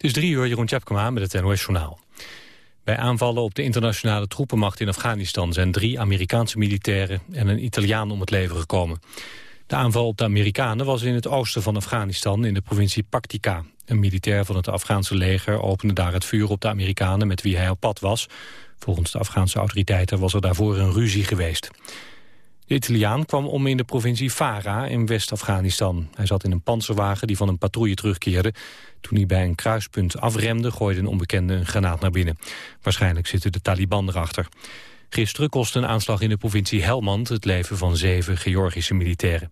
Het is drie uur, Jeroen Tjepkema met het NOS Journaal. Bij aanvallen op de internationale troepenmacht in Afghanistan... zijn drie Amerikaanse militairen en een Italiaan om het leven gekomen. De aanval op de Amerikanen was in het oosten van Afghanistan... in de provincie Paktika. Een militair van het Afghaanse leger opende daar het vuur op de Amerikanen... met wie hij op pad was. Volgens de Afghaanse autoriteiten was er daarvoor een ruzie geweest. De Italiaan kwam om in de provincie Farah in West-Afghanistan. Hij zat in een panzerwagen die van een patrouille terugkeerde. Toen hij bij een kruispunt afremde, gooide een onbekende een granaat naar binnen. Waarschijnlijk zitten de Taliban erachter. Gisteren kostte een aanslag in de provincie Helmand het leven van zeven Georgische militairen.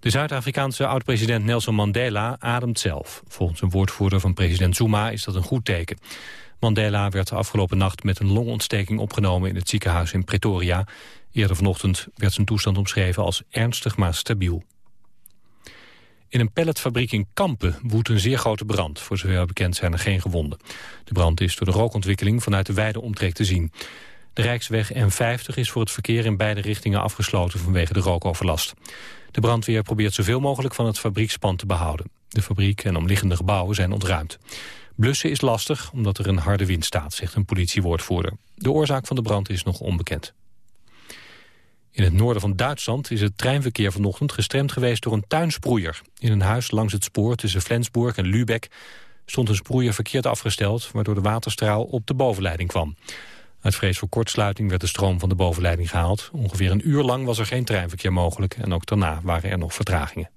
De Zuid-Afrikaanse oud-president Nelson Mandela ademt zelf. Volgens een woordvoerder van president Zuma is dat een goed teken. Mandela werd afgelopen nacht met een longontsteking opgenomen in het ziekenhuis in Pretoria. Eerder vanochtend werd zijn toestand omschreven als ernstig maar stabiel. In een pelletfabriek in Kampen woedt een zeer grote brand. Voor zover bekend zijn er geen gewonden. De brand is door de rookontwikkeling vanuit de wijde omtrek te zien. De Rijksweg N50 is voor het verkeer in beide richtingen afgesloten vanwege de rookoverlast. De brandweer probeert zoveel mogelijk van het fabriekspand te behouden. De fabriek en omliggende gebouwen zijn ontruimd. Blussen is lastig omdat er een harde wind staat, zegt een politiewoordvoerder. De oorzaak van de brand is nog onbekend. In het noorden van Duitsland is het treinverkeer vanochtend gestremd geweest door een tuinsproeier. In een huis langs het spoor tussen Flensburg en Lübeck stond een sproeier verkeerd afgesteld... waardoor de waterstraal op de bovenleiding kwam. Uit vrees voor kortsluiting werd de stroom van de bovenleiding gehaald. Ongeveer een uur lang was er geen treinverkeer mogelijk... en ook daarna waren er nog vertragingen.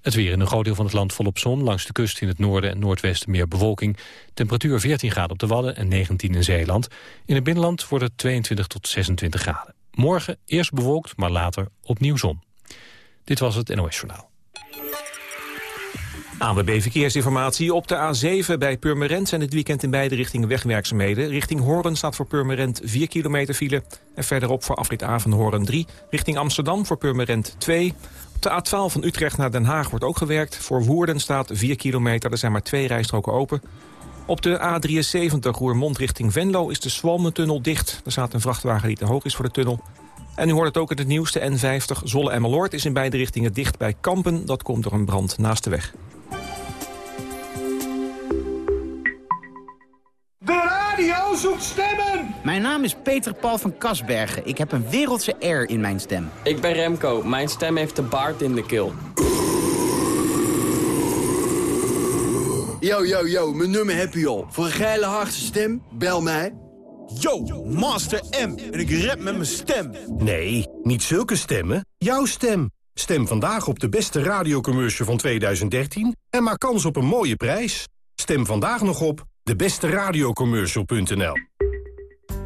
Het weer in een groot deel van het land volop zon. Langs de kust in het noorden en noordwesten meer bewolking. Temperatuur 14 graden op de Wadden en 19 in Zeeland. In het binnenland wordt het 22 tot 26 graden. Morgen eerst bewolkt, maar later opnieuw zon. Dit was het NOS Journaal. ANWB Verkeersinformatie. Op de A7 bij Purmerend zijn het weekend in beide richtingen wegwerkzaamheden. Richting Horen staat voor Purmerend 4 kilometer file. En verderop voor afrit Horen 3. Richting Amsterdam voor Purmerend 2. Op de A12 van Utrecht naar Den Haag wordt ook gewerkt. Voor Woerden staat 4 kilometer, er zijn maar twee rijstroken open. Op de A73 Roermond richting Venlo is de Swalmentunnel dicht. Er staat een vrachtwagen die te hoog is voor de tunnel. En u hoort het ook in het nieuwste N50. Zolle en Meloord is in beide richtingen dicht bij Kampen. Dat komt door een brand naast de weg. De radio zoekt stemmen! Mijn naam is Peter Paul van Kasbergen. Ik heb een wereldse air in mijn stem. Ik ben Remco. Mijn stem heeft de baard in de keel. Yo, yo, yo, mijn nummer heb je al. Voor een geile harde stem, bel mij. Yo, Master M. En ik rap met mijn stem. Nee, niet zulke stemmen. Jouw stem. Stem vandaag op de beste radiocommercial van 2013 en maak kans op een mooie prijs. Stem vandaag nog op debesteradiocommercial.nl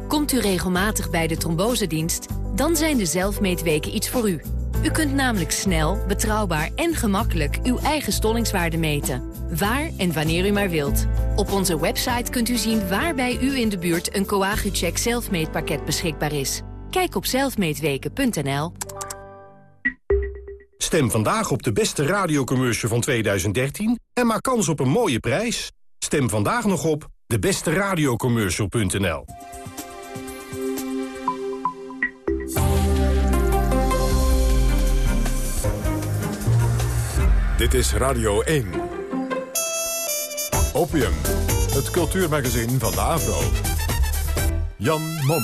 Komt u regelmatig bij de trombosedienst? Dan zijn de zelfmeetweken iets voor u. U kunt namelijk snel, betrouwbaar en gemakkelijk uw eigen stollingswaarde meten. Waar en wanneer u maar wilt. Op onze website kunt u zien waar bij u in de buurt een Coagucheck zelfmeetpakket beschikbaar is. Kijk op zelfmeetweken.nl. Stem vandaag op de beste radiocommercial van 2013 en maak kans op een mooie prijs. Stem vandaag nog op debesteradiocommercial.nl. Dit is Radio 1. Opium, het cultuurmagazin van de Avro. Jan Mom.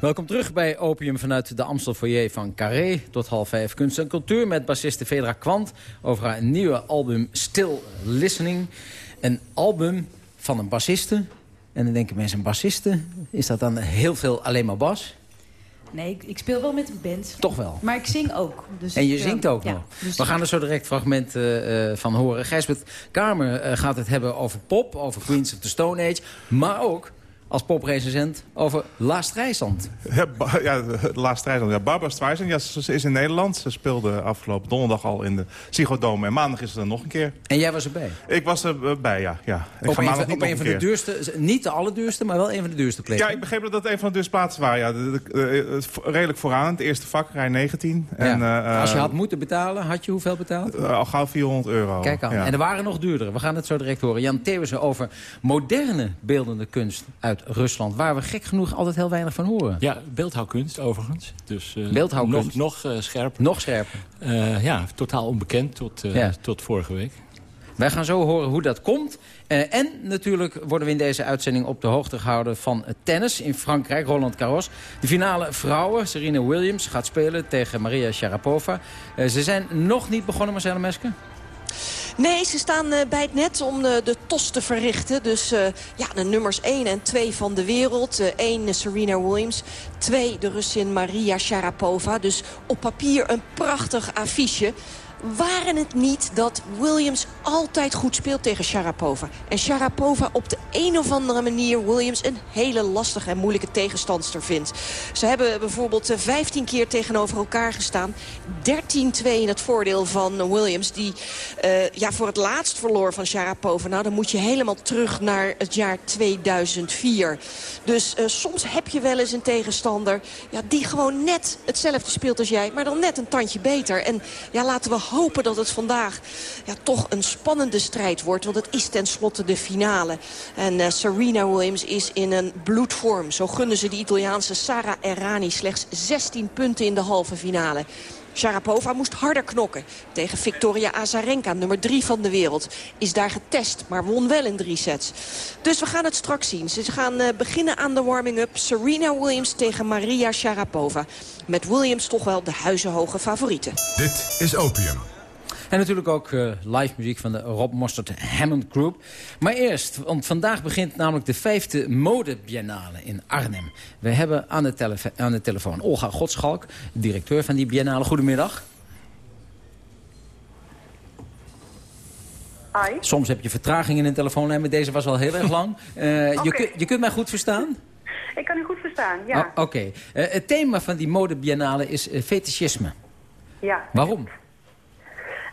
Welkom terug bij Opium vanuit de Amstel Foyer van Carré. Tot half vijf kunst en cultuur met bassiste Fedra Kwant... over haar nieuwe album Still Listening. Een album van een bassiste. En dan denken mensen, een bassiste? Is dat dan heel veel alleen maar bas? Nee, ik, ik, speel wel met een band. Toch wel? Maar ik zing ook. Dus en je zingt ook ja, nog. dus We gaan er zo direct fragmenten uh, van horen. Gijsbert Kamer uh, gaat het hebben over pop, over Queens of the Stone Age. Maar ook als poprecensent over La Streisand. Ja, ja La Streisand. Ja, Barbara Streisand ja, ze is in Nederland. Ze speelde afgelopen donderdag al in de Psychodome. En maandag is ze er nog een keer. En jij was erbij? Ik was erbij, ja. ja. Ik op ga een, van, op een van de duurste, niet de allerduurste, maar wel een van de duurste plekken. Ja, ik begreep dat dat een van de duurste plaatsen waren. Ja. De, de, de, redelijk vooraan, het eerste vak, rij 19. Ja. En, uh, Als je had moeten betalen, had je hoeveel betaald? Uh, al gauw 400 euro. Kijk aan. Ja. En er waren nog duurdere. We gaan het zo direct horen. Jan Theeuwissen over moderne beeldende kunst uit Rusland. Waar we gek genoeg altijd heel weinig van horen. Ja, beeldhouwkunst overigens. Dus, uh, beeldhouwkunst. Nog, nog uh, scherper. Nog scherper. Uh, ja, totaal onbekend tot, ja. tot vorige week. Wij gaan zo horen hoe dat komt. Uh, en natuurlijk worden we in deze uitzending op de hoogte gehouden van tennis in Frankrijk, Roland Garros. De finale vrouwen, Serena Williams, gaat spelen tegen Maria Sharapova. Uh, ze zijn nog niet begonnen, Marcelle Meske? Nee, ze staan uh, bij het net om uh, de tos te verrichten. Dus uh, ja, de nummers 1 en 2 van de wereld. 1 Serena Williams, 2 de Russin Maria Sharapova. Dus op papier een prachtig affiche waren het niet dat Williams altijd goed speelt tegen Sharapova. En Sharapova op de een of andere manier Williams een hele lastige en moeilijke tegenstandster vindt. Ze hebben bijvoorbeeld 15 keer tegenover elkaar gestaan. 13-2 in het voordeel van Williams. Die uh, ja, voor het laatst verloor van Sharapova. Nou, dan moet je helemaal terug naar het jaar 2004. Dus uh, soms heb je wel eens een tegenstander ja, die gewoon net hetzelfde speelt als jij. Maar dan net een tandje beter. En ja, laten we hopen dat het vandaag ja, toch een spannende strijd wordt. Want het is tenslotte de finale. En uh, Serena Williams is in een bloedvorm. Zo gunnen ze de Italiaanse Sara Errani slechts 16 punten in de halve finale. Sharapova moest harder knokken tegen Victoria Azarenka, nummer 3 van de wereld. Is daar getest, maar won wel in drie sets. Dus we gaan het straks zien. Ze gaan uh, beginnen aan de warming-up. Serena Williams tegen Maria Sharapova. Met Williams toch wel de huizenhoge favorieten. Dit is Opium. En natuurlijk ook uh, live muziek van de Rob Mostert Hammond Group. Maar eerst, want vandaag begint namelijk de vijfde modebiennale in Arnhem. We hebben aan de, aan de telefoon Olga Godschalk, directeur van die biennale. Goedemiddag. Hi. Soms heb je vertraging in een telefoonlijn, maar deze was wel heel erg lang. Uh, okay. je, kun, je kunt mij goed verstaan? Ik kan u goed verstaan, ja. Oh, Oké. Okay. Uh, het thema van die modebiennale is uh, fetischisme. Ja. Waarom?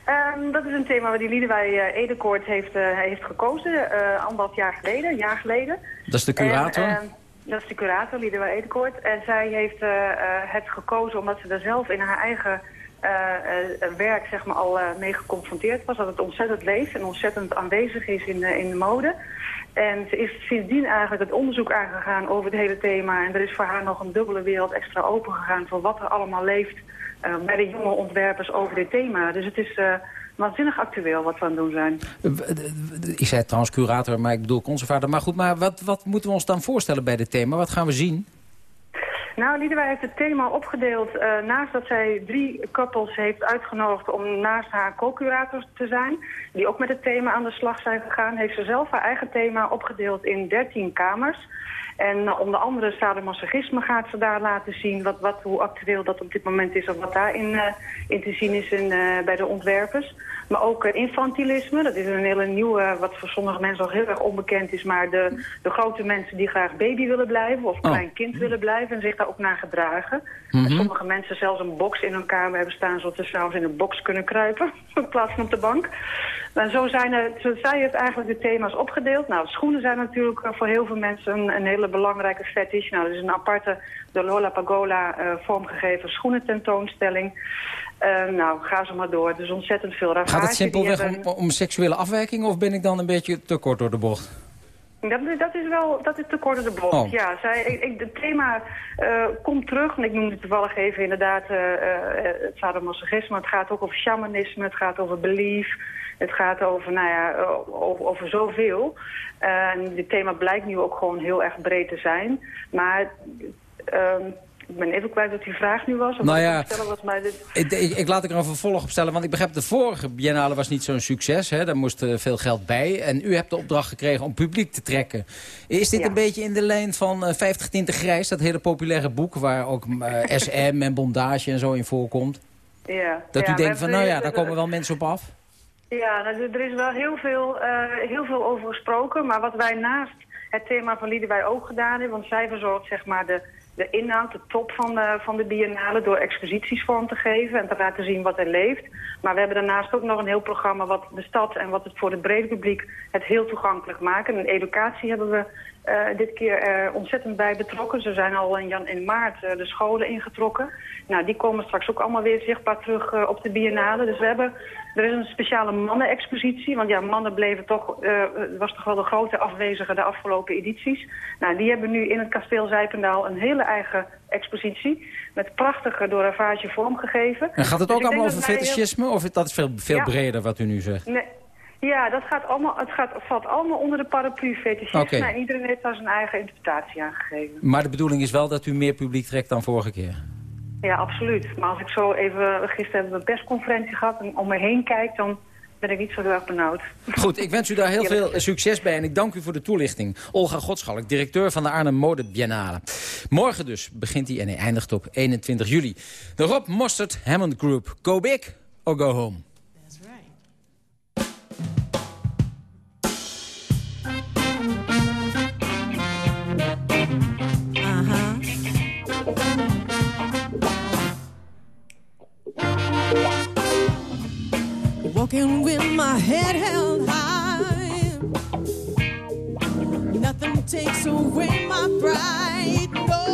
Um, dat is een thema waar die Liedewij uh, Edekoort heeft, uh, heeft gekozen, uh, anderhalf jaar geleden, een jaar geleden. Dat is de curator? En, uh, dat is de curator, Liedewij Edekoort. En zij heeft het gekozen omdat ze er zelf in haar eigen werk zeg maar, al mee geconfronteerd was. Dat het ontzettend leeft en ontzettend aanwezig is in, in de mode. En ze is sindsdien eigenlijk het onderzoek aangegaan over het hele thema. En er is voor haar nog een dubbele wereld extra open gegaan voor wat er allemaal leeft bij de jonge ontwerpers over dit thema. Dus het is uh, waanzinnig actueel wat we aan het doen zijn. Ik zei trouwens curator, maar ik bedoel conservator. Maar goed, maar wat, wat moeten we ons dan voorstellen bij dit thema? Wat gaan we zien? Nou, Liedewij heeft het thema opgedeeld uh, naast dat zij drie koppels heeft uitgenodigd om naast haar co-curator te zijn, die ook met het thema aan de slag zijn gegaan, heeft ze zelf haar eigen thema opgedeeld in 13 kamers. En uh, onder andere sadomasochisme gaat ze daar laten zien wat, wat, hoe actueel dat op dit moment is en wat daarin uh, in te zien is bij de ontwerpers. Maar ook uh, infantilisme, dat is een hele nieuwe, wat voor sommige mensen al heel erg onbekend is. Maar de, de grote mensen die graag baby willen blijven of klein oh. kind willen blijven en zich daar ook naar gedragen. Mm -hmm. Sommige mensen zelfs een box in hun kamer hebben staan, zodat ze s'avonds in een box kunnen kruipen. in plaats van op de bank. En zo zijn er, zo zij heeft eigenlijk de thema's opgedeeld. Nou, schoenen zijn natuurlijk voor heel veel mensen een, een hele belangrijke fetish. Nou, er is een aparte, de Lola Pagola uh, vormgegeven schoenententoonstelling. Uh, nou, ga zo maar door. Dus ontzettend veel ravage. Gaat het simpelweg hebben... om, om, seksuele afwijking of ben ik dan een beetje te kort door de bocht? Dat, dat is wel dat is te kort door de bocht, oh. ja. Zij, ik, het thema uh, komt terug, en ik noemde toevallig even inderdaad uh, het sadomasochisme. Het gaat ook over shamanisme, het gaat over belief. Het gaat over, nou ja, over, over zoveel. En dit thema blijkt nu ook gewoon heel erg breed te zijn. Maar... Uh, ik ben even kwijt wat die vraag nu was. Nou ja, maar dit... ik, ik, ik, laat ik er een vervolg op stellen. Want ik begrijp, de vorige Biennale was niet zo'n succes. Hè? Daar moest uh, veel geld bij. En u hebt de opdracht gekregen om publiek te trekken. Is dit ja. een beetje in de lijn van uh, 50 Tinten Grijs? Dat hele populaire boek waar ook uh, SM en bondage en zo in voorkomt. Ja. Dat ja, u denkt van, nou ja, daar komen wel mensen op af. Ja, nou, er is wel heel veel, heel veel over gesproken. Maar wat wij naast het thema van Lieden wij ook gedaan hebben... want zij verzorgt zeg maar de de inhoud, de top van de, van de biennale... door exposities vorm te geven en te laten zien wat er leeft. Maar we hebben daarnaast ook nog een heel programma... wat de stad en wat het voor het brede publiek het heel toegankelijk maken. En educatie hebben we uh, dit keer uh, ontzettend bij betrokken. Ze zijn al in, jan, in maart uh, de scholen ingetrokken. Nou, die komen straks ook allemaal weer zichtbaar terug op de biennale. Dus we hebben, er is een speciale mannen-expositie. Want ja, mannen bleven toch, was toch wel de grote afwezige de afgelopen edities. Nou, die hebben nu in het kasteel Zijpendaal een hele eigen expositie. Met prachtige door Ravage vormgegeven. En gaat het ook dus allemaal over fetischisme? Of dat is veel, veel ja. breder wat u nu zegt? Nee. Ja, dat gaat allemaal, het gaat, valt allemaal onder de paraplu fetischisme. Oké. En iedereen heeft daar zijn eigen interpretatie aan gegeven. Maar de bedoeling is wel dat u meer publiek trekt dan vorige keer. Ja, absoluut. Maar als ik zo even... Gisteren hebben we een persconferentie gehad en om me heen kijk... dan ben ik niet zo heel erg benauwd. Goed, ik wens u daar heel veel succes bij en ik dank u voor de toelichting. Olga Godschalk, directeur van de Arnhem Mode Biennale. Morgen dus begint hij en hij eindigt op 21 juli. De Rob Mostert Hammond Group. Go big or go home. Walking with my head held high. Nothing takes away my pride. No,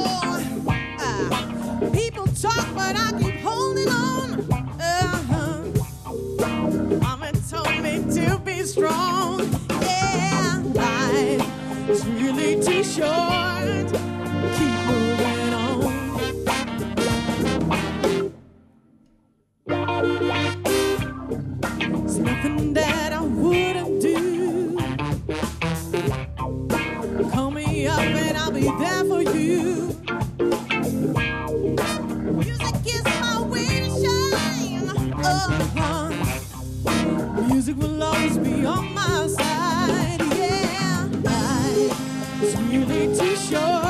Ah, people talk, but I keep holding on. Uh-huh. Mama told me to be strong. Yeah, life is really too short. Nothing that I wouldn't do. Call me up and I'll be there for you. Music is my way to shine. Uh-huh. Music will always be on my side. Yeah, life is really too short.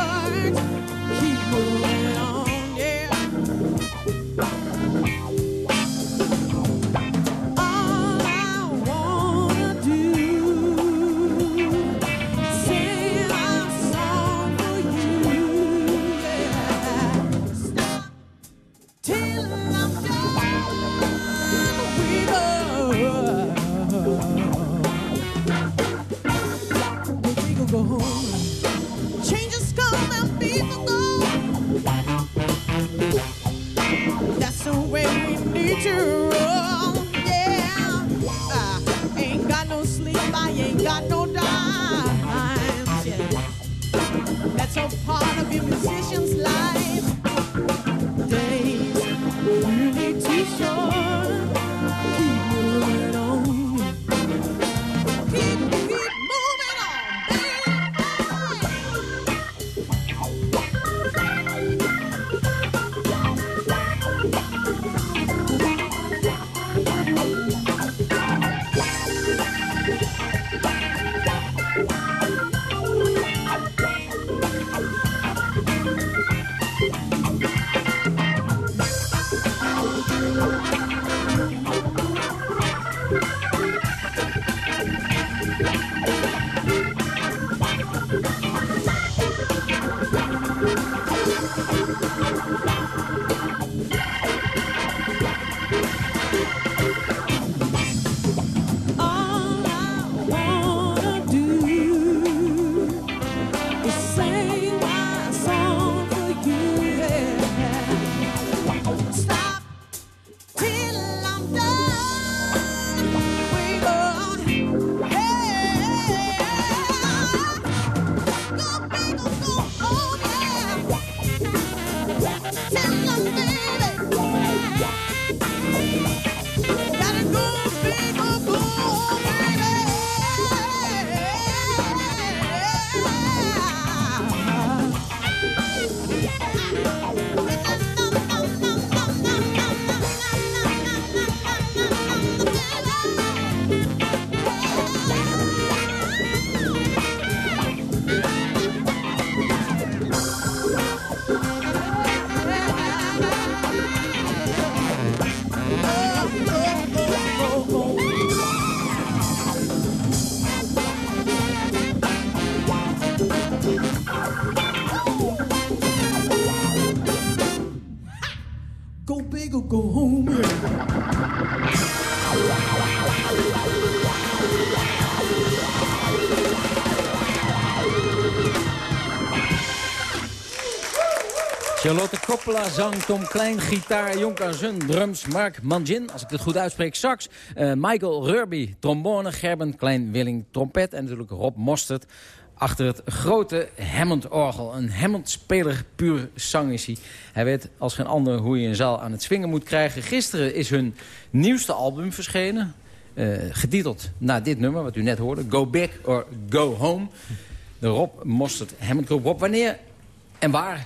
Coppola zang, Tom Klein, gitaar, Jonker Zun, drums, Mark Mangin, als ik het goed uitspreek, sax, eh, Michael Rurby, trombone, Gerben Klein-Willing, trompet en natuurlijk Rob Mostert achter het grote Hammond-orgel. Een Hammond-speler puur zang is hij. Hij weet als geen ander hoe je een zaal aan het swingen moet krijgen. Gisteren is hun nieuwste album verschenen. Eh, getiteld naar dit nummer, wat u net hoorde. Go Big or Go Home. De Rob Mostert Hammond Group. Rob, wanneer en waar uh,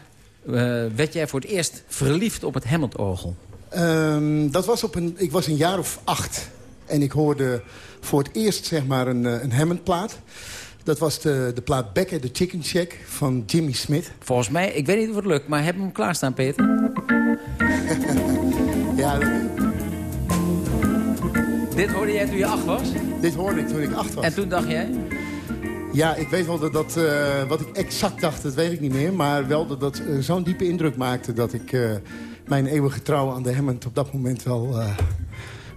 werd jij voor het eerst verliefd op het Hammond-orgel? Um, dat was op een, ik was een jaar of acht. En ik hoorde voor het eerst zeg maar een, een Hammond-plaat. Dat was de, de plaat Becker, the Chicken Shack van Jimmy Smith. Volgens mij, ik weet niet of het lukt, maar heb hem klaarstaan, Peter? ja, Dit hoorde jij toen je acht was? Dit hoorde ik toen ik acht was. En toen dacht jij? Ja, ik weet wel dat dat, uh, wat ik exact dacht, dat weet ik niet meer. Maar wel dat dat uh, zo'n diepe indruk maakte dat ik uh, mijn eeuwige trouw aan de Hammond op dat moment wel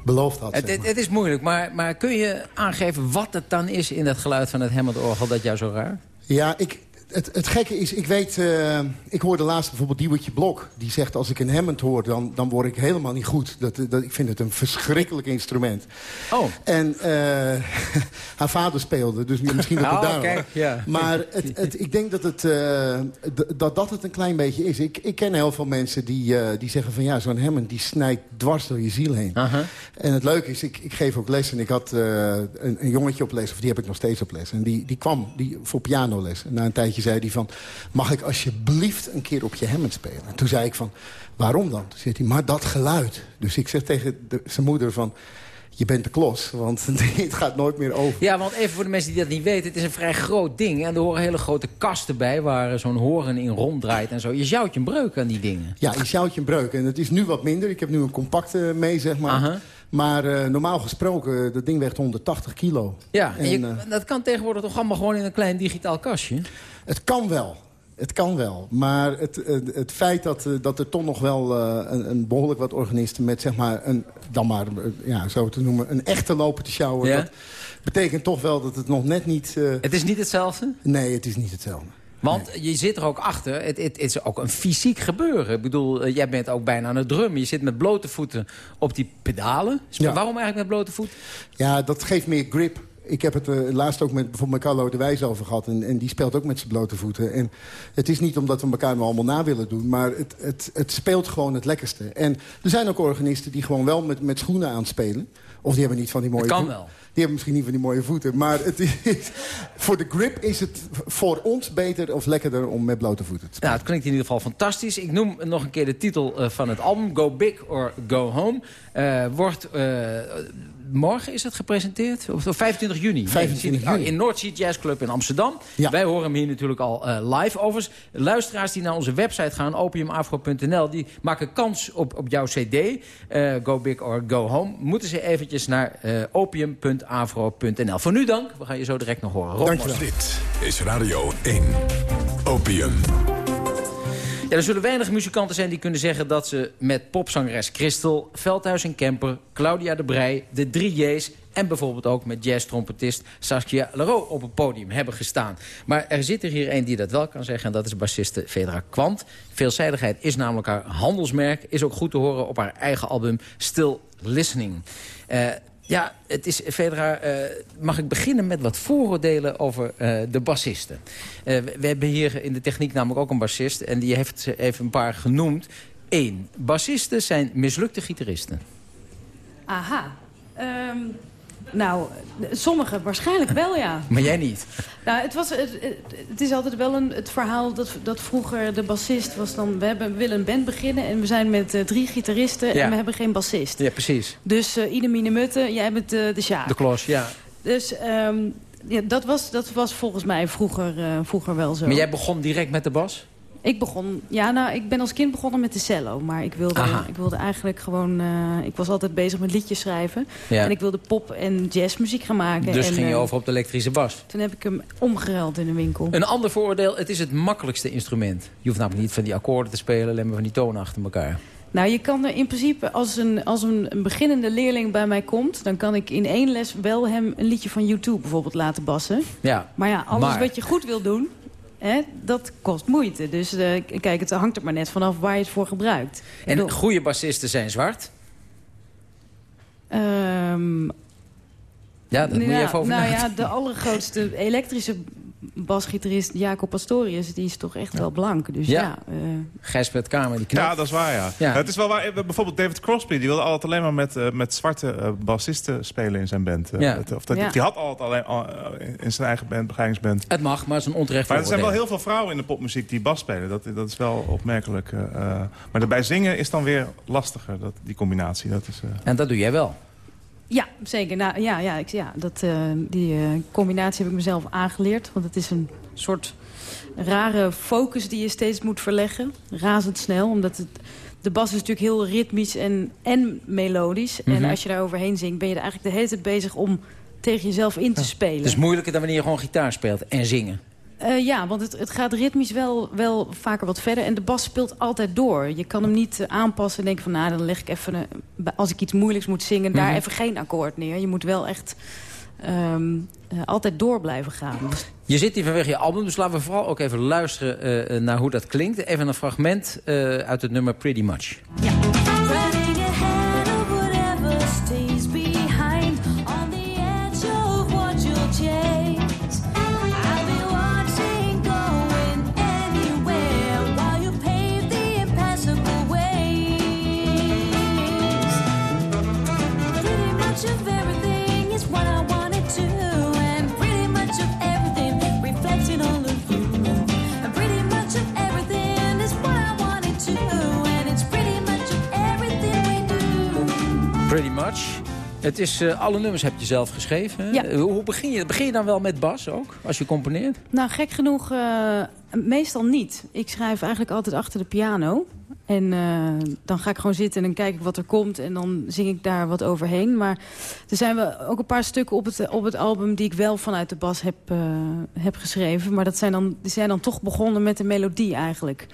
beloofd had. Het, het, het, is moeilijk, maar, maar kun je aangeven wat het dan is in dat geluid van het Hammond-orgel dat jou zo raar? Ja, ik, het, het gekke is, ik weet... Uh, ik hoorde laatst bijvoorbeeld Diewertje Blok. Die zegt, als ik een Hammond hoor, dan, dan word ik helemaal niet goed. Dat, dat, ik vind het een verschrikkelijk instrument. Oh. En uh, haar vader speelde, dus misschien dat het oh, daarom... Maar het, het, ik denk dat het, uh, dat dat het een klein beetje is. Ik, ik ken heel veel mensen die, die zeggen van... ja, zo'n Hammond die snijdt dwars door je ziel heen. -huh. En het leuke is, ik, ik geef ook les. En ik had een, een, jongetje op les, of die heb ik nog steeds op les. En die, die kwam die, voor pianoles. En na een tijdje zei hij van... mag ik alsjeblieft een keer op je Hammond spelen? En toen zei ik van, waarom dan? Toen zei hij, maar dat geluid. Dus ik zeg tegen de, zijn moeder van... je bent de klos, want het gaat nooit meer over. Ja, want even voor de mensen die dat niet weten... het is een vrij groot ding. En er horen hele grote kasten bij... waar zo'n horen in ronddraait en zo. Je sjouwt je een breuk aan die dingen. Ja, je sjouwt je een breuk. En het is nu wat minder. Ik heb nu een compacte mee, zeg maar. Uh -huh. Maar uh, normaal gesproken, dat ding weegt 180 kilo. Ja, en, en je, uh, dat kan tegenwoordig toch allemaal gewoon in een klein digitaal kastje? Het kan wel. Het kan wel. Maar het, het, het feit dat, uh, dat er toch nog wel een, een, behoorlijk wat organisten... met zeg maar een, dan maar ja, zo te noemen, een echte lopen te sjouwen... Ja? dat betekent toch wel dat het nog net niet... Het is niet hetzelfde? Nee, het is niet hetzelfde. Want nee. je zit er ook achter. Het, het, is ook een fysiek gebeuren. Ik bedoel, jij bent ook bijna aan het drummen. Je zit met blote voeten op die pedalen. Ja. Waarom eigenlijk met blote voeten? Ja, dat geeft meer grip. Ik heb het uh, laatst ook met bijvoorbeeld met Carlo de Wijs over gehad. En, en die speelt ook met zijn blote voeten. En het is niet omdat we elkaar nou allemaal na willen doen. Maar het, het, het speelt gewoon het lekkerste. En er zijn ook organisten die gewoon wel met, met schoenen aanspelen. Of die hebben niet van die mooie Het kan wel. Die hebben misschien niet van die mooie voeten. Maar het is, voor de grip is het voor ons beter of lekkerder om met blote voeten te spelen. Nou, het klinkt in ieder geval fantastisch. Ik noem nog een keer de titel uh, van het album. Go Big or Go Home. Uh, wordt... Uh, morgen is het gepresenteerd? Of, of 25 juni? 25 juni. in Noordzee Jazz Club in Amsterdam. Ja. Wij horen hem hier natuurlijk al uh, live. Overigens, luisteraars die naar onze website gaan, opiumafro.nl... die maken kans op, op jouw cd, uh, Go Big or Go Home. Moeten ze eventjes naar uh, opium.afro.nl. Voor nu dank. We gaan je zo direct nog horen. Rob Dank je wel. Dit is Radio 1. Opium. Er zullen weinig muzikanten zijn die kunnen zeggen dat ze met popzangeres Christel, Veldhuis en Kemper, Claudia de Brij, de 3J's en bijvoorbeeld ook met jazz-trompetist Saskia Leroux op het podium hebben gestaan. Maar er zit er hier een die dat wel kan zeggen en dat is bassiste Fedra Kwant. Veelzijdigheid is namelijk haar handelsmerk, is ook goed te horen op haar eigen album Still Listening. Uh, ja, het is, Fedra, uh, mag ik beginnen met wat vooroordelen over uh, de bassisten. We, we, hebben hier in de techniek namelijk ook een bassist... en die heeft even een paar genoemd. Eén, bassisten zijn mislukte gitaristen. Aha. Um, nou, sommige waarschijnlijk wel, ja. Maar jij niet? Nou, het, was, het, het is altijd wel een, het verhaal dat, dat vroeger de bassist was dan... We, hebben, we willen een band beginnen en we zijn met uh, drie gitaristen Ja. en we hebben geen bassist. Ja, precies. Dus uh, Mine Mutte, jij bent uh, de Sjaak. De klos, ja. Dus um, ja, dat, was, dat was volgens mij vroeger, uh, vroeger wel zo. Maar jij begon direct met de bas? Ik begon, ja, nou, ik ben als kind begonnen met de cello. Maar ik wilde, Aha. ik wilde eigenlijk gewoon... Uh, ik was altijd bezig met liedjes schrijven. Ja. En ik wilde pop- en jazzmuziek gaan maken. Dus en, ging je uh, over op de elektrische bas? Toen heb ik hem omgeruild in de winkel. Een ander vooroordeel, het is het makkelijkste instrument. Je hoeft namelijk niet van die akkoorden te spelen, alleen maar van die tonen achter elkaar. Nou, je kan er in principe, als een, als een, een beginnende leerling bij mij komt... dan kan ik in één les wel hem een liedje van YouTube bijvoorbeeld laten bassen. Ja, Maar ja, alles maar- wat je goed wil doen, hè, dat kost moeite. Dus uh, kijk, het hangt er maar net vanaf waar je het voor gebruikt. Ik En bedoel, goede bassisten zijn zwart? ehm, Ja, dat moet je even over Nou ja, de allergrootste elektrische basgitarist Jacob Pastorius, die is toch echt wel blank. Dus ja, Ja. eh, Gijsbert Kamer, die knap. Ja, dat is waar, ja. Ja. Het is wel waar. eh, Bijvoorbeeld David Crosby, die wilde altijd alleen maar met, eh, met zwarte eh, bassisten spelen in zijn band. Ja. het- of dat, Ja. Die had altijd alleen al, in zijn eigen band, begeleidingsband. Het mag, maar het is een onterecht Maar er zijn wel heel veel vrouwen in de popmuziek die bas spelen. Dat, dat is wel opmerkelijk. eh, eh. maar daarbij zingen is dan weer lastiger, dat, die combinatie. Dat is, eh, En dat doe jij wel. Ja, zeker. Nou, ja, ja, ik, ja dat, eh, die eh, combinatie heb ik mezelf aangeleerd. Want het is een soort rare focus die je steeds moet verleggen. Razendsnel, omdat het, de bas is natuurlijk heel ritmisch en, en melodisch. Mhm. En als je daar overheen zingt, ben je er eigenlijk de hele tijd bezig om tegen jezelf in te spelen. Het is moeilijker dan wanneer je gewoon gitaar speelt en zingen. Eh, ja, want het, het gaat ritmisch wel, wel vaker wat verder. En de bas speelt altijd door. Je kan hem niet eh, aanpassen en denken van... nou, dan leg ik even... een- als ik iets moeilijks moet zingen, daar Mhm. even geen akkoord neer. Je moet wel echt ehm, eh, altijd door blijven gaan. Dus- Je zit hier vanwege je album, dus laten we vooral ook even luisteren eh, eh, naar hoe dat klinkt. Even een fragment eh, uit het nummer Pretty Much. Running Het is, eh, alle nummers heb je zelf geschreven. Ja. Eh, Hoe begin je? Begin je dan wel met bas ook, als je componeert? Nou, gek genoeg, eh, meestal niet. Ik schrijf eigenlijk altijd achter de piano. En dan ga ik gewoon zitten en dan kijk ik wat er komt. En dan zing ik daar wat overheen. Maar er zijn wel ook een paar stukken op het, op het album... die ik wel vanuit de bas heb, heb geschreven. Maar dat zijn dan, die zijn dan toch begonnen met de melodie eigenlijk.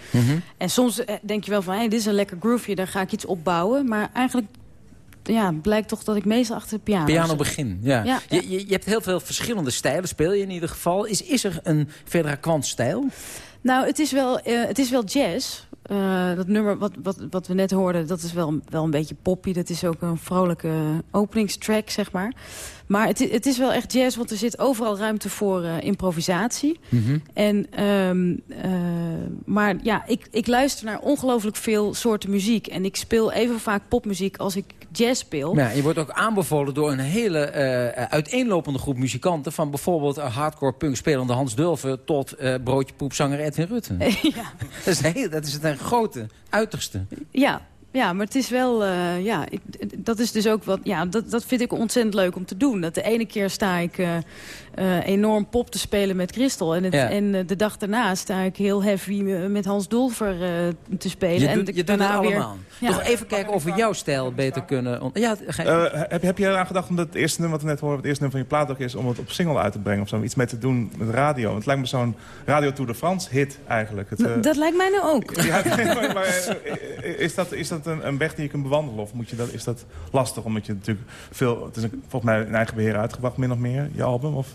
En soms denk je wel van, hey, dit is een lekker groove, daar ga ik iets opbouwen. Maar eigenlijk ja, blijkt toch dat ik meestal achter de piano Piano zit. begin, ja. Ja, Je, je, je hebt heel veel verschillende stijlen, speel je in ieder geval. Is, is er een Fedra Kwant stijl? Nou, het is wel, eh, het is wel jazz. Eh, dat nummer wat, wat, wat we net hoorden, dat is wel, wel een beetje poppy. Dat is ook een vrolijke openingstrack, zeg maar. Maar het, het is wel echt jazz, want er zit overal ruimte voor eh, improvisatie. En, ehm, eh, maar ja, ik, ik luister naar ongelooflijk veel soorten muziek. En ik speel even vaak popmuziek als ik jazz speel. Ja, je wordt ook aanbevolen door een hele eh, uiteenlopende groep muzikanten... van bijvoorbeeld een hardcore punk spelende Hans Dulver... tot broodje poepzanger Edwin Rutten. ja. Dat is, een dat is een grote, uiterste. Ja, ja, maar het is wel, eh, ja, ik, dat is dus ook wat, ja, dat, dat vind ik ontzettend leuk om te doen. Dat de ene keer sta ik eh, eh, enorm pop te spelen met Christel. En, het, Ja. en eh, de dag daarna sta ik heel heavy met Hans Dolver eh, te spelen. Je en doet, je doet het allemaal. Weer, Toch even kijken of we jouw stijl beter kunnen... Ja, Eh, heb, heb je eraan gedacht om het eerste nummer wat we net horen... het eerste nummer van je plaat ook is om het op single uit te brengen... of zo, iets mee te doen met radio? Het lijkt me zo'n Radio Tour de France hit eigenlijk. Het, eh, Dat lijkt mij nou ook. ja, nee, maar, maar, is dat, is dat een, een weg die je kunt bewandelen? Of moet je dat, is dat lastig? Omdat je natuurlijk veel... Het is een, volgens mij in eigen beheer uitgebracht, min of meer, je album? Of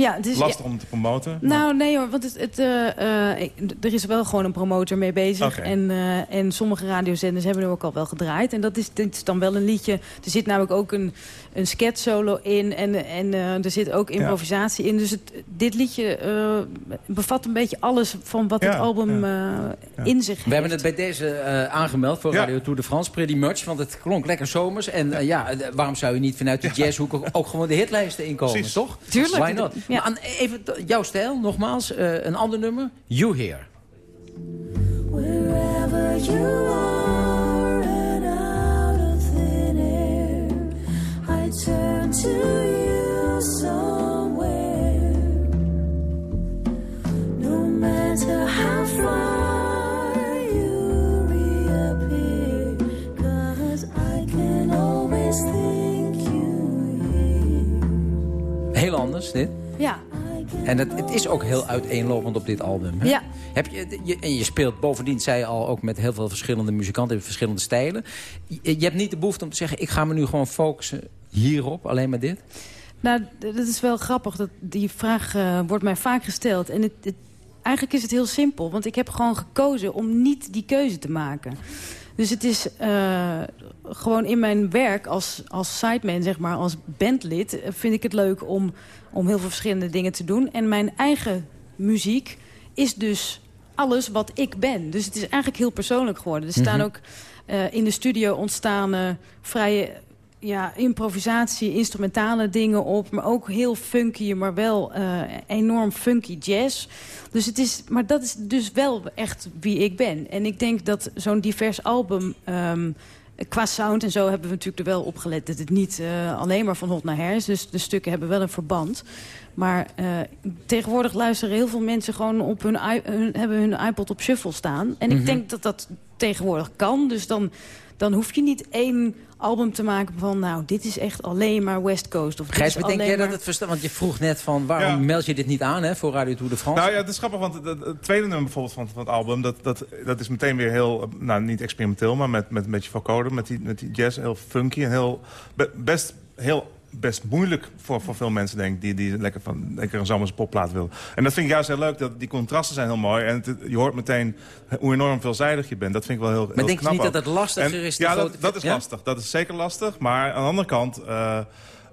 Ja, is, lastig om te promoten? Nou, nee hoor, want het, het, eh, eh, er is wel gewoon een promotor mee bezig. En, eh, en sommige radiozenders hebben er ook al wel gedraaid. En dat is, dit is dan wel een liedje. Er zit namelijk ook een, een sketch solo in. En, en eh, er zit ook improvisatie in. Dus het, dit liedje eh, bevat een beetje alles van wat Ja, het album eh, in zich heeft. We hebben het bij deze eh, aangemeld voor Radio Tour de France, Pretty Much. Want het klonk lekker zomers. En ja, waarom zou je niet vanuit de jazzhoek ook, ook gewoon de hitlijsten inkomen, Precies. toch? Tuurlijk. Why not? Ja. Maar aan- even jouw stijl, nogmaals. eh, een ander nummer, You Here. Wherever you are turn to you somewhere. No matter how far you reappear, 'cause I can always think you here. Heel anders, dit. Ja. En het, het is ook heel uiteenlopend op dit album. Hè? Ja. Heb je, je, en je speelt bovendien, zei je al, ook met heel veel verschillende muzikanten... in verschillende stijlen. Je, je hebt niet de behoefte om te zeggen... ik ga me nu gewoon focussen hierop, alleen maar dit? Nou, dat is wel grappig. Dat die vraag eh, wordt mij vaak gesteld. En het, het- eigenlijk is het heel simpel. Want ik heb gewoon gekozen om niet die keuze te maken. Dus het is uh, gewoon in mijn werk als, als sideman, zeg maar, als bandlid... vind ik het leuk om, om heel veel verschillende dingen te doen. En mijn eigen muziek is dus alles wat ik ben. Dus het is eigenlijk heel persoonlijk geworden. Er staan -hmm. ook uh, in de studio ontstaan vrije ja, improvisatie, instrumentale dingen op. Maar ook heel funky, maar wel uh, enorm funky jazz. Dus het is, maar dat is dus wel echt wie ik ben. En ik denk dat zo'n divers album... Um, qua sound en zo hebben we natuurlijk er wel op gelet... dat het niet uh, alleen maar van hot naar her is. Dus de stukken hebben wel een verband. Maar uh, tegenwoordig luisteren heel veel mensen gewoon op hun, hun, hebben hun iPod op shuffle staan. En mm -hmm. ik denk dat dat tegenwoordig kan. Dus dan, dan hoef je niet één album te maken van... nou, dit is echt alleen maar West Coast. Of Gijs, denk jij maar... dat het verstand... Want je vroeg net van, waarom ja. meld je dit niet aan hè, voor Radio Tour de France? Nou ja, het is grappig, want het, het tweede nummer bijvoorbeeld van, van het album... Dat, dat, dat is meteen weer heel, nou niet experimenteel... maar met, met een beetje vocode, met die, met die jazz, heel funky en heel... best heel best moeilijk voor, voor veel mensen, denk ik... die, die lekker, van, lekker een zomerse popplaat willen. En dat vind ik juist heel leuk. Dat, die contrasten zijn heel mooi. En het, je hoort meteen hoe enorm veelzijdig je bent. Dat vind ik wel heel, maar heel denk je niet dat het lastiger is? Ja, dat, dat is ja? lastig. Dat is zeker lastig. Maar aan de andere kant... Uh,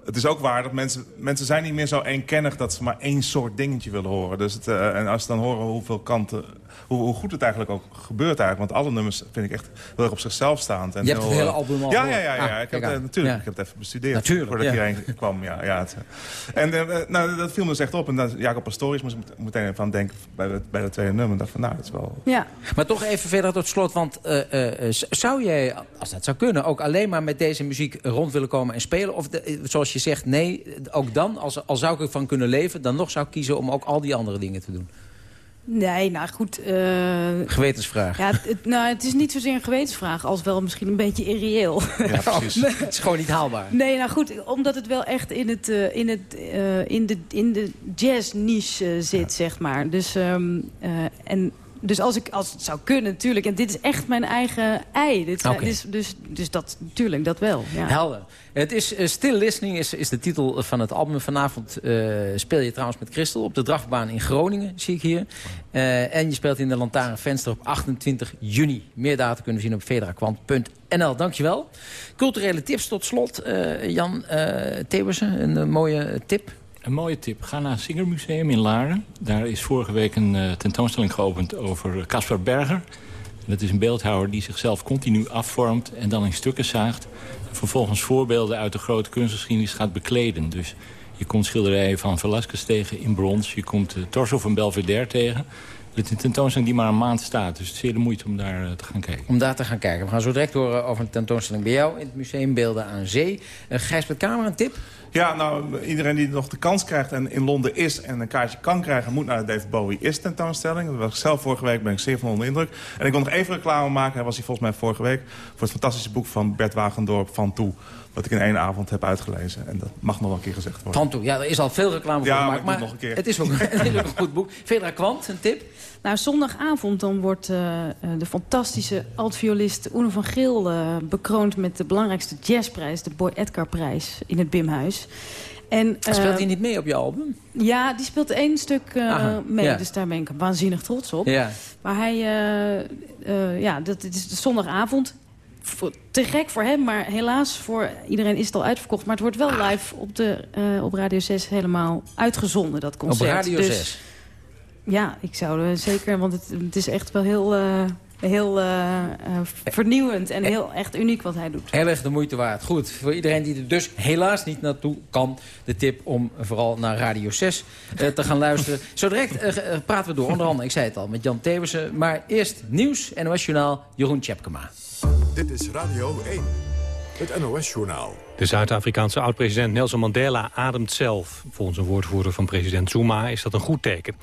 het is ook waar dat mensen, mensen zijn niet meer zo eenkennig... dat ze maar één soort dingetje willen horen. Dus het, uh, en als ze dan horen hoeveel kanten hoe, hoe, goed het eigenlijk ook gebeurt eigenlijk. Want alle nummers vind ik echt heel erg op zichzelf staand. En je hebt het hele album al Ja, ja, ja. ja. Ah, ik heb, uh, natuurlijk. Ja. Ik heb het even bestudeerd. Natuurlijk, voordat ja. ik hierheen kwam. Ja, ja, het, en uh, nou, dat viel me dus echt op. En dat, Jacob Pastorius moest ik meteen even aan denken bij de, bij de tweede nummer. Dacht van, nou, dat is wel... Ja. Maar toch even verder tot slot. Want uh, zou jij, als dat zou kunnen, ook alleen maar met deze muziek rond willen komen en spelen? Of de, zoals je zegt, nee, ook dan, als, al zou ik ervan kunnen leven... dan nog zou ik kiezen om ook al die andere dingen te doen? Nee, nou goed. Uh, gewetensvraag. Ja, het, nou, het is niet zozeer een gewetensvraag, als wel misschien een beetje irreëel. Ja, precies. het is gewoon niet haalbaar. Nee, nou goed, omdat het wel echt in, het, uh, in, het, uh, in, de, in de jazz-niche zit, ja. zeg maar. Dus, um, en dus als, ik, als het zou kunnen, natuurlijk. En dit is echt mijn eigen ei. Dit, okay. dus, dus, dus dat, natuurlijk, dat wel. Ja. Helder. Het is uh, Still Listening is, is de titel van het album. Vanavond uh, speel je trouwens met Christel op de drafbaan in Groningen, zie ik hier. Uh, en je speelt in de Lantaarnvenster op 28 juni. Meer data kunnen we zien op vedrakwant.nl. Dankjewel. Culturele tips tot slot. Jan Thewersen, een mooie tip. Een mooie tip. Ga naar het Singermuseum in Laren. Daar is vorige week een uh, tentoonstelling geopend over Caspar Berger. Dat is een beeldhouwer die zichzelf continu afvormt en dan in stukken zaagt. En vervolgens voorbeelden uit de grote kunstgeschiedenis gaat bekleden. Dus je komt schilderijen van Velasquez tegen in brons. Je komt de torso van Belvedere tegen. Het is een tentoonstelling die maar een maand staat. Dus het is zeer de moeite om daar uh, te gaan kijken. Om daar te gaan kijken. We gaan zo direct horen over een tentoonstelling bij jou in het museum Beelden aan Zee. Uh, Gijsbert Kamer, een tip? Ja, nou, iedereen die nog de kans krijgt en in Londen is... en een kaartje kan krijgen, moet naar de David Bowie is tentoonstelling. Dat was ik zelf vorige week, ben ik zeer van onder indruk. En ik wil nog even reclame maken, hij was hier volgens mij vorige week... voor het fantastische boek van Bert Wagendorp van Toe. Wat ik in één avond heb uitgelezen. En dat mag nog wel een keer gezegd worden. Van Toe, ja, er is al veel reclame voor ja, gemaakt. Maar, nog een keer. het is ook, het is ook een goed boek. Vedra Kwant, een tip? Nou, zondagavond dan wordt uh, de fantastische altviolist Oene van Geel... Uh, bekroond met de belangrijkste jazzprijs, de Boy Edgar prijs, in het Bimhuis. En, uh, speelt hij niet mee op je album? Ja, die speelt één stuk uh, mee. Ja. Dus daar ben ik waanzinnig trots op. Ja. Maar hij, uh, ja, dat, het is de zondagavond. Voor, te gek voor hem, maar helaas voor iedereen is het al uitverkocht. Maar het wordt wel ah. live op, de, op Radio 6 helemaal uitgezonden, dat concert. Op Radio dus, 6? Ja, ik zou zeker, want het, het is echt wel heel heel uh, uh, vernieuwend en heel echt uniek wat hij doet. Heel erg de moeite waard. Goed, voor iedereen die er dus helaas niet naartoe kan... de tip om vooral naar Radio 6 uh, te gaan luisteren. Zo direct praten we door, onder andere, ik zei het al, met Jan Thewersen. Maar eerst nieuws, NOS Journaal, Jeroen Tjepkema. Dit is Radio 1, het NOS Journaal. De Zuid-Afrikaanse oud-president Nelson Mandela ademt zelf. Volgens een woordvoerder van president Zuma is dat een goed teken.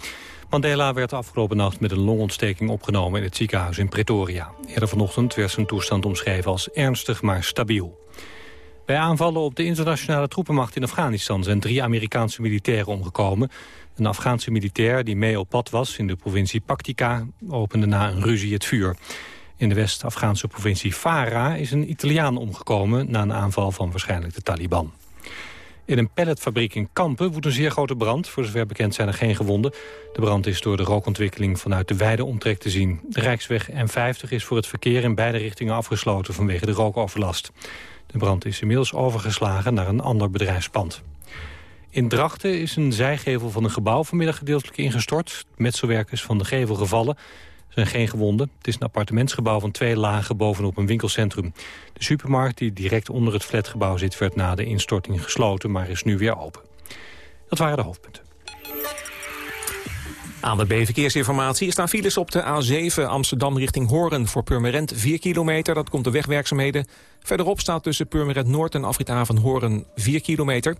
Mandela werd afgelopen nacht met een longontsteking opgenomen in het ziekenhuis in Pretoria. Eerder vanochtend werd zijn toestand omschreven als ernstig maar stabiel. Bij aanvallen op de internationale troepenmacht in Afghanistan zijn drie Amerikaanse militairen omgekomen. Een Afghaanse militair die mee op pad was in de provincie Paktika opende na een ruzie het vuur. In de West-Afghaanse provincie Farah is een Italiaan omgekomen na een aanval van waarschijnlijk de Taliban. In een palletfabriek in Kampen woedt een zeer grote brand. Voor zover bekend zijn er geen gewonden. De brand is door de rookontwikkeling vanuit de wijde omtrek te zien. De Rijksweg M50 is voor het verkeer in beide richtingen afgesloten vanwege de rookoverlast. De brand is inmiddels overgeslagen naar een ander bedrijfspand. In Drachten is een zijgevel van een gebouw vanmiddag gedeeltelijk ingestort. Metselwerkers van de gevel gevallen. Zijn geen gewonden. Het is een appartementsgebouw van twee lagen bovenop een winkelcentrum. De supermarkt die direct onder het flatgebouw zit... werd na de instorting gesloten, maar is nu weer open. Dat waren de hoofdpunten. Aan de B-verkeersinformatie staan files op de A7 Amsterdam richting Horen voor Purmerend 4 kilometer. Dat komt de wegwerkzaamheden. Verderop staat tussen Purmerend Noord en Afrit Horen 4 kilometer.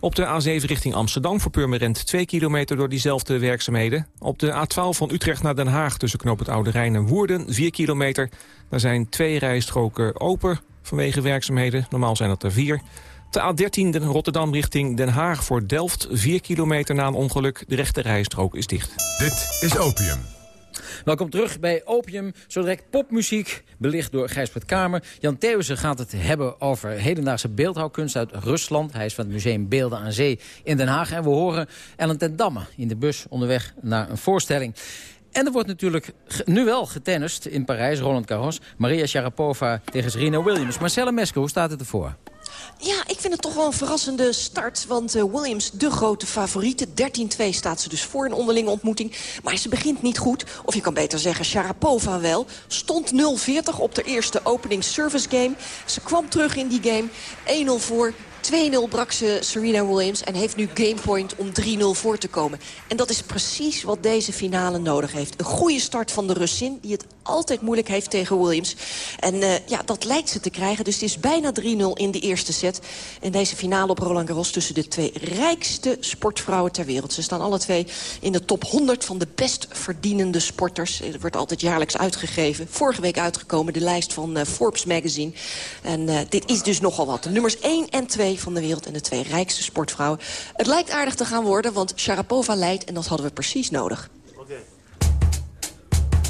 Op de A7 richting Amsterdam voor Purmerend 2 kilometer door diezelfde werkzaamheden. Op de A12 van Utrecht naar Den Haag tussen Knoop het Oude Rijn en Woerden 4 kilometer. Daar zijn twee rijstroken open vanwege werkzaamheden. Normaal zijn dat er vier. De A13 Rotterdam richting Den Haag voor Delft. 4 kilometer na een ongeluk. De rechte rijstrook is dicht. Dit is Opium. Welkom terug bij Opium. Zo direct popmuziek, belicht door Gijsbert Kamer. Jan Theeuwse gaat het hebben over hedendaagse beeldhouwkunst uit Rusland. Hij is van het Museum Beelden aan Zee in Den Haag. En we horen Ellen ten Damme in de bus onderweg naar een voorstelling. En er wordt natuurlijk nu wel getennist in Parijs, Roland Garros. Maria Sharapova tegen Serena Williams. Marcella Mesker, hoe staat het ervoor? Ja, ik vind het toch wel een verrassende start. Want uh, Williams, de grote favoriete. 13-2 staat ze dus voor een onderlinge ontmoeting. Maar ze begint niet goed. Of je kan beter zeggen, Sharapova wel. Stond 0-40 op de eerste opening service game. Ze kwam terug in die game. 1-0 voor. 2-0 brak ze Serena Williams en heeft nu gamepoint om 3-0 voor te komen. En dat is precies wat deze finale nodig heeft. Een goede start van de Russin, die het altijd moeilijk heeft tegen Williams. En uh, ja, dat lijkt ze te krijgen. Dus het is bijna 3-0 in de eerste set. En deze finale op Roland Garros tussen de twee rijkste sportvrouwen ter wereld. Ze staan alle twee in de top 100 van de best verdienende sporters. Het wordt altijd jaarlijks uitgegeven. Vorige week uitgekomen de lijst van uh, Forbes Magazine. En uh, dit is dus nogal wat. De nummers 1 en 2 van de wereld en de twee rijkste sportvrouwen. Het lijkt aardig te gaan worden, want Sharapova leidt en dat hadden we precies nodig.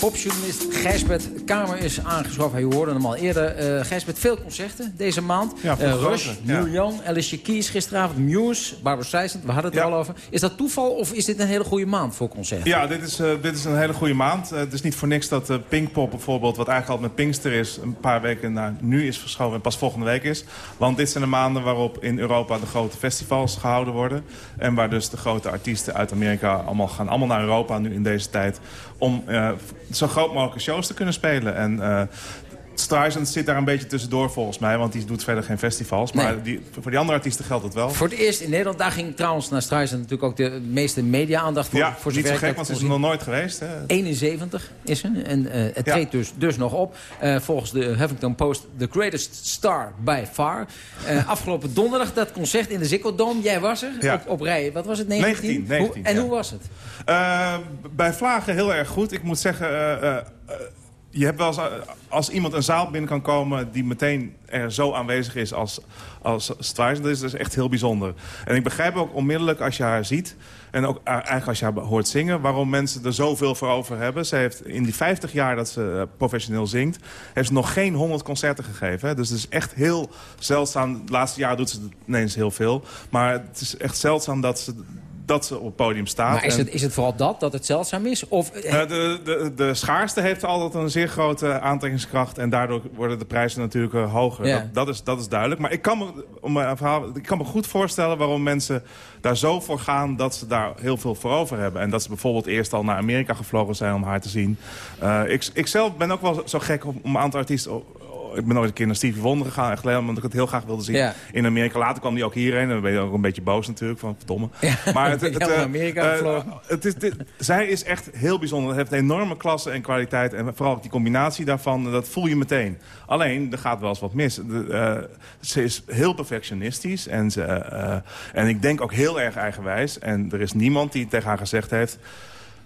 popjournalist Gijsbert Kamer is aangeschoven. Je hoorde hem al eerder. Uh, Gijsbert, veel concerten deze maand. Ja, uh, Rush, ja. Neil Young, Alicia Keys gisteravond, Muse, Barbara Streisand. We hadden het ja. er al over. Is dat toeval of is dit een hele goede maand voor concerten? Ja, dit is, uh, dit is een hele goede maand. het is niet voor niks dat Pinkpop bijvoorbeeld, wat eigenlijk al met Pinkster is... een paar weken naar nu is verschoven en pas volgende week is. Want dit zijn de maanden waarop in Europa de grote festivals gehouden worden. En waar dus de grote artiesten uit Amerika allemaal gaan allemaal naar Europa nu in deze tijd... om zo groot mogelijke shows te kunnen spelen. En uh, Streisand zit daar een beetje tussendoor volgens mij. Want die doet verder geen festivals. Maar nee. die, voor die andere artiesten geldt het wel. Voor het eerst in Nederland. Daar ging trouwens naar Streisand natuurlijk ook de meeste media-aandacht voor. Ja, voor niet zo gek, want ze is nog nooit geweest. Hè. 71 is ze. En uh, het ja. treedt dus, dus nog op. Uh, volgens de Huffington Post the greatest star by far. Uh, afgelopen donderdag dat concert in de Ziggo Dome. Jij was er ja. op, op rij. Wat was het? 19? 19, 19 hoe, en hoe was het? bij Vlagen heel erg goed. Ik moet zeggen je hebt wel eens, als iemand een zaal binnen kan komen... die meteen er zo aanwezig is als, als Streisand, dat is dus echt heel bijzonder. En ik begrijp ook onmiddellijk als je haar ziet... en ook eigenlijk als je haar hoort zingen... waarom mensen er zoveel voor over hebben. Ze heeft in die 50 jaar dat ze professioneel zingt... heeft ze nog geen 100 concerten gegeven. Dus het is echt heel zeldzaam. De laatste jaar doet ze ineens heel veel. Maar het is echt zeldzaam dat ze dat ze op het podium staat. Maar is het, is het vooral dat, dat het zeldzaam is? Of... Uh, de, de, de schaarste heeft altijd een zeer grote aantrekkingskracht... en daardoor worden de prijzen natuurlijk uh, hoger. Ja. Dat, dat, is, dat is duidelijk. Maar ik kan, me, om mijn verhaal, ik kan me goed voorstellen waarom mensen daar zo voor gaan... dat ze daar heel veel voor over hebben. En dat ze bijvoorbeeld eerst al naar Amerika gevlogen zijn om haar te zien. Uh, ik, ik zelf ben ook wel zo gek om een aantal artiesten ik ben nooit een keer naar Stevie Wonder gegaan. Echt alleen omdat ik het heel graag wilde zien. Ja. In Amerika. Later kwam die ook hierheen. En dan ben je ook een beetje boos natuurlijk. Van verdomme. Maar het, het, Ja, eh, Amerika eh, het is, dit- zij is echt heel bijzonder. Het heeft enorme klasse en kwaliteit. En vooral die combinatie daarvan, dat voel je meteen. Alleen, er gaat wel eens wat mis. De, eh, ze is heel perfectionistisch. En, ze, en ik denk ook heel erg eigenwijs. En er is niemand die tegen haar gezegd heeft...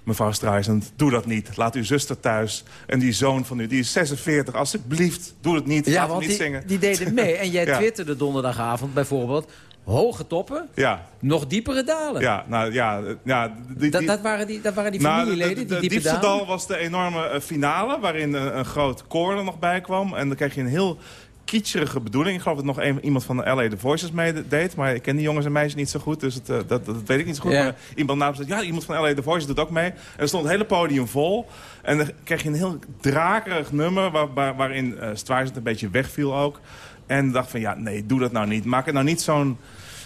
Mevrouw Streisand, doe dat niet. Laat uw zuster thuis. En die zoon van u, die is 46. Alsjeblieft, doe het niet. Ja, Laat want niet die, zingen. die deden mee. En jij Ja. twitterde donderdagavond bijvoorbeeld... hoge toppen, Ja, nog diepere dalen. ja, nou ja. ja die, Dat, die- dat, waren die, dat waren die Nou, familieleden, de- de- die de diepe diepste dal was de enorme eh, finale... waarin eh, een groot koor er nog bij kwam. En dan kreeg je een heel kitscherige bedoeling. Ik geloof dat nog een, iemand van de LA The Voices meedeed. Maar ik ken die jongens en meisjes niet zo goed. Dus het, eh, dat, dat weet ik niet zo goed. Ja. Maar iemand ja, iemand van LA The Voices doet ook mee. En er stond het hele podium vol. En dan kreeg je een heel drakerig nummer... Waar, waar- waarin uh, Streisand een beetje wegviel ook. En dacht van, ja, nee, doe dat nou niet. Maak het nou niet zo'n...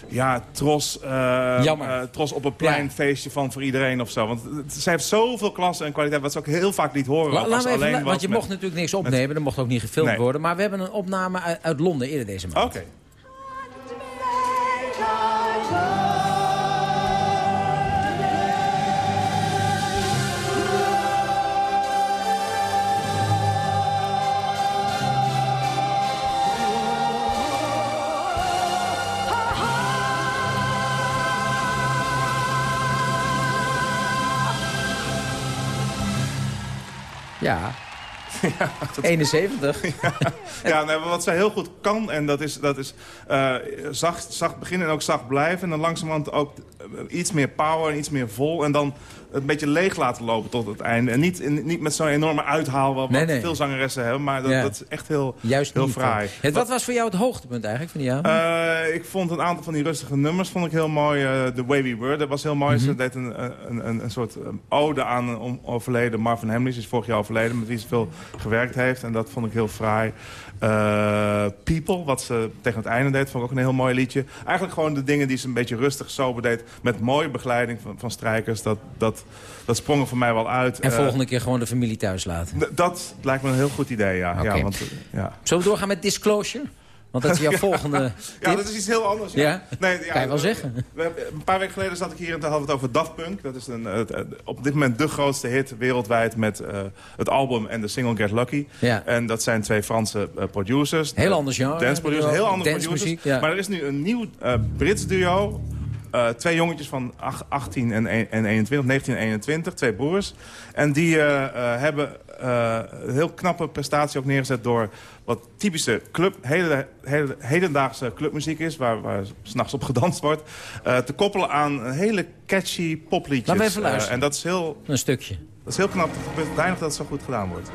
Ja, tros, eh, Jammer. eh, tros op een pleinfeestje van voor iedereen of zo. Want zij heeft zoveel klasse en kwaliteit... wat ze ook heel vaak liet horen. La- even, want je met- mocht natuurlijk niks opnemen. Er mocht ook niet gefilmd Nee. worden. Maar we hebben een opname uit, uit Londen eerder deze maand. Oké. Ja. 71. Ja, nee, maar wat zij heel goed kan, en dat is, dat is eh, zacht, zacht beginnen en ook zacht blijven. En dan langzamerhand ook iets meer power en iets meer vol. En dan een beetje leeg laten lopen tot het einde. En niet, niet met zo'n enorme uithaal wat Nee, wat nee. veel zangeressen hebben. Maar dat, Ja. dat is echt heel, Juist heel niet, fraai. eh. Het, wat was voor jou het hoogtepunt eigenlijk van die avond? Eh, ik vond een aantal van die rustige nummers vond ik heel mooi. Eh, The Way We Were, dat was heel mooi. Mhm. Ze deed een, een, een, een soort eh, ode aan een overleden Marvin Hamlisch. Die is vorig jaar overleden, met wie ze veel gewerkt heeft. En dat vond ik heel fraai. Eh, People, wat ze tegen het einde deed, vond ik ook een heel mooi liedje. Eigenlijk gewoon de dingen die ze een beetje rustig sober deed. Met mooie begeleiding van, van strijkers. Dat, dat, dat sprong er voor mij wel uit. en Eh, volgende keer gewoon de familie thuis laten. dat lijkt me een heel goed idee, ja. Ja, want, ja. Zullen we doorgaan met Disclosure? Want dat is jouw volgende Ja, dat is iets heel anders. Ja. Ja? Nee, ja, Kan je wel we- zeggen. we een paar weken geleden zat ik hier en toen hadden we het over Daft Punk. Dat is een, eh, het- eh, op dit moment de grootste hit wereldwijd met eh, het album en de single Get Lucky. Ja. En dat zijn twee Franse producers. Heel Eh, ander genre, Dance producers, heel andere producers. ja. Maar er is nu een nieuw Brits duo. Eh, twee jongetjes van ach- 18 en, en 21, 19 en 21, twee broers. En die eh, eh, hebben een heel knappe prestatie ook neergezet door wat typische club, hele, hele, hedendaagse clubmuziek is, waar, waar s'nachts op gedanst wordt, te koppelen aan een hele catchy popliedjes. Laten we even luisteren. en dat is heel, Een stukje. dat is heel knap. Het weinig dat het zo goed gedaan wordt.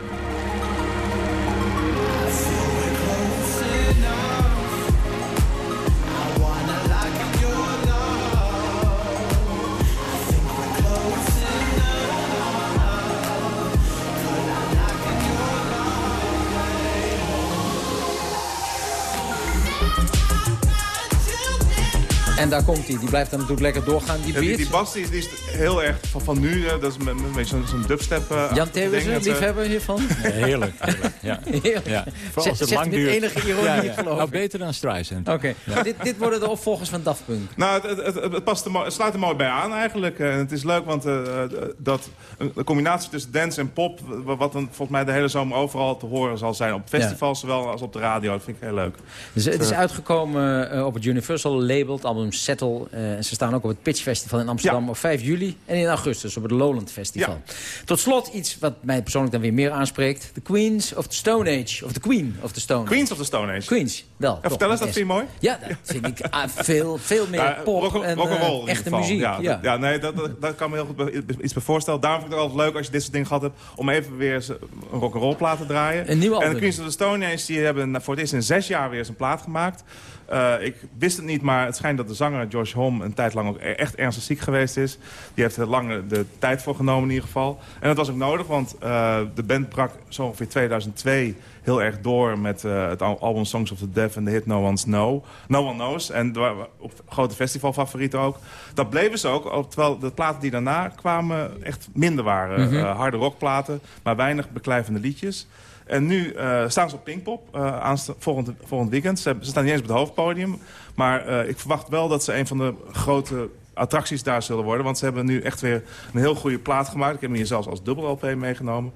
En daar komt hij. Die blijft dan natuurlijk lekker doorgaan, die Ja, die, beat. die bas die, die is heel erg van, van nu. eh, dat is een beetje zo'n zo'n dubstep. eh, Jan Het, eh, liefhebber hiervan? heerlijk, heerlijk. Ja. Heerlijk. Ja. Vooral als het lang duurt. enige ironie, Ja, ik ja. geloof Nou, beter dan Streisand. Oké, dit, dit worden de opvolgers van Daft Punk. Nou, het, het, het, het past er mooi, het sluit er mooi bij aan eigenlijk. En het is leuk, want eh, eh, dat een, combinatie tussen dance en pop... wa- wat dan volgens mij de hele zomer overal te horen zal zijn. Op festivals zowel als op de radio. Dat vind ik heel leuk. Dus het is Eh, uitgekomen eh, op het Universal label, het album Settle. Eh, en ze staan ook op het Pitch Festival in Amsterdam op 5 juli. En in augustus op het Lowland Festival. Tot slot iets wat mij persoonlijk dan weer meer aanspreekt. The Queens of the Stone Age. Of the Queen of the Stone Queens of the Stone Age? Queens, wel. vertel eens, dat vind je mooi? Ja, dat vind ik ah, veel, veel meer Ja, pop rock- en eh, echte muziek. Ja, Ja, dat- nee, dat, dat, dat kan me heel goed iets bij voorstellen. Daarom vind ik het altijd leuk als je dit soort dingen gehad hebt... om even weer een rock'n'roll plaat te draaien. Een nieuw En de Queens of the Stone Age die hebben voor het eerst in zes jaar weer eens een plaat gemaakt. Eh, ik wist het niet, maar het schijnt dat de zanger Josh Homme een tijd lang ook e- echt ernstig ziek geweest is. Die heeft er lang de tijd voor genomen in ieder geval. En dat was ook nodig, want uh, de band brak zo ongeveer 2002 heel erg door met uh, het album Songs of the Deaf en de hit No One's Know. No One Knows. En op grote festivalfavorieten ook. Dat bleven ze ook, terwijl de platen die daarna kwamen echt minder waren. Mm -hmm. uh, harde rockplaten, maar weinig beklijvende liedjes. En nu uh, staan ze op Pinkpop uh, volgend, volgend weekend. Ze, ze, staan niet eens op het hoofdpodium. Maar uh, ik verwacht wel dat ze een van de grote attracties daar zullen worden. Want ze hebben nu echt weer een heel goede plaat gemaakt. Ik heb hem hier zelfs als dubbel LP meegenomen.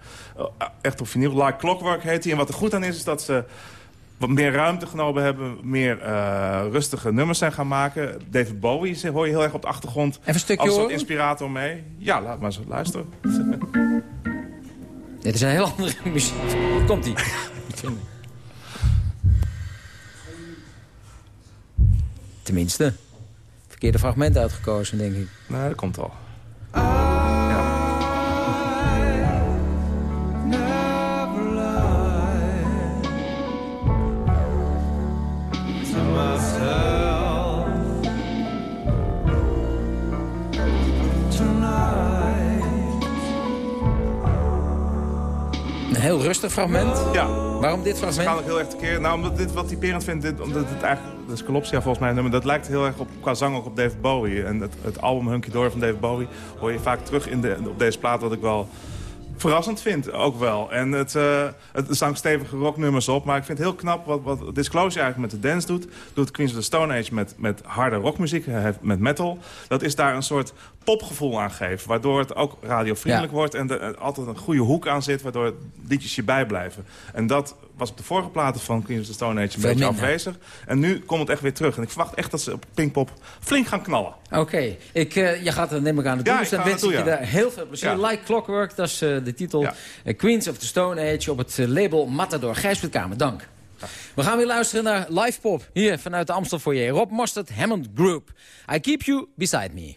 echt op vinyl. Like Clockwork heet hij. En wat er goed aan is, is dat ze wat meer ruimte genomen hebben, meer uh, rustige nummers zijn gaan maken. David Bowie hoor je heel erg op de achtergrond. Even een stukje Als inspirator mee. Ja, laat maar eens luisteren. Dit is een heel andere muziek. Komt-ie. Tenminste. Verkeerde fragment uitgekozen, denk ik. Nee, dat komt al. Rustig fragment. Ja. Waarom dit fragment? Dat heel erg tekeer. Nou, omdat dit wat typerend vindt, dit, omdat het eigenlijk, dat is Colopsia volgens mij, nummer, dat lijkt heel erg op, qua zang ook op David Bowie. En het, het album Hunky Door van David Bowie hoor je vaak terug in de, op deze plaat, wat ik wel verrassend vind, ook wel. En het, uh, het er staan stevige rocknummers op, maar ik vind het heel knap wat, wat Disclosure eigenlijk met de dance doet. Doet Queens of the Stone Age met, met harde rockmuziek, met metal. Dat is daar een soort popgevoel aan geeft, waardoor het ook radiovriendelijk ja. wordt en er altijd een goede hoek aan zit, waardoor liedjes je bijblijven. En dat was op de vorige platen van Queens of the Stone Age een beetje afwezig. En nu komt het echt weer terug. En ik verwacht echt dat ze op Pinkpop flink gaan knallen. Oké, okay. uh, je gaat er neem ik aan het doen. Ja, dus dan wens ik je daar heel veel plezier. Ja. Like Clockwork, dat is uh, de titel. Uh, Queens of the Stone Age op het label Matador. Gijs Kamer, dank. We gaan weer luisteren naar Live Pop. Hier vanuit de Amstel Foyer. Rob Mostert, Hammond Group. I keep you beside me.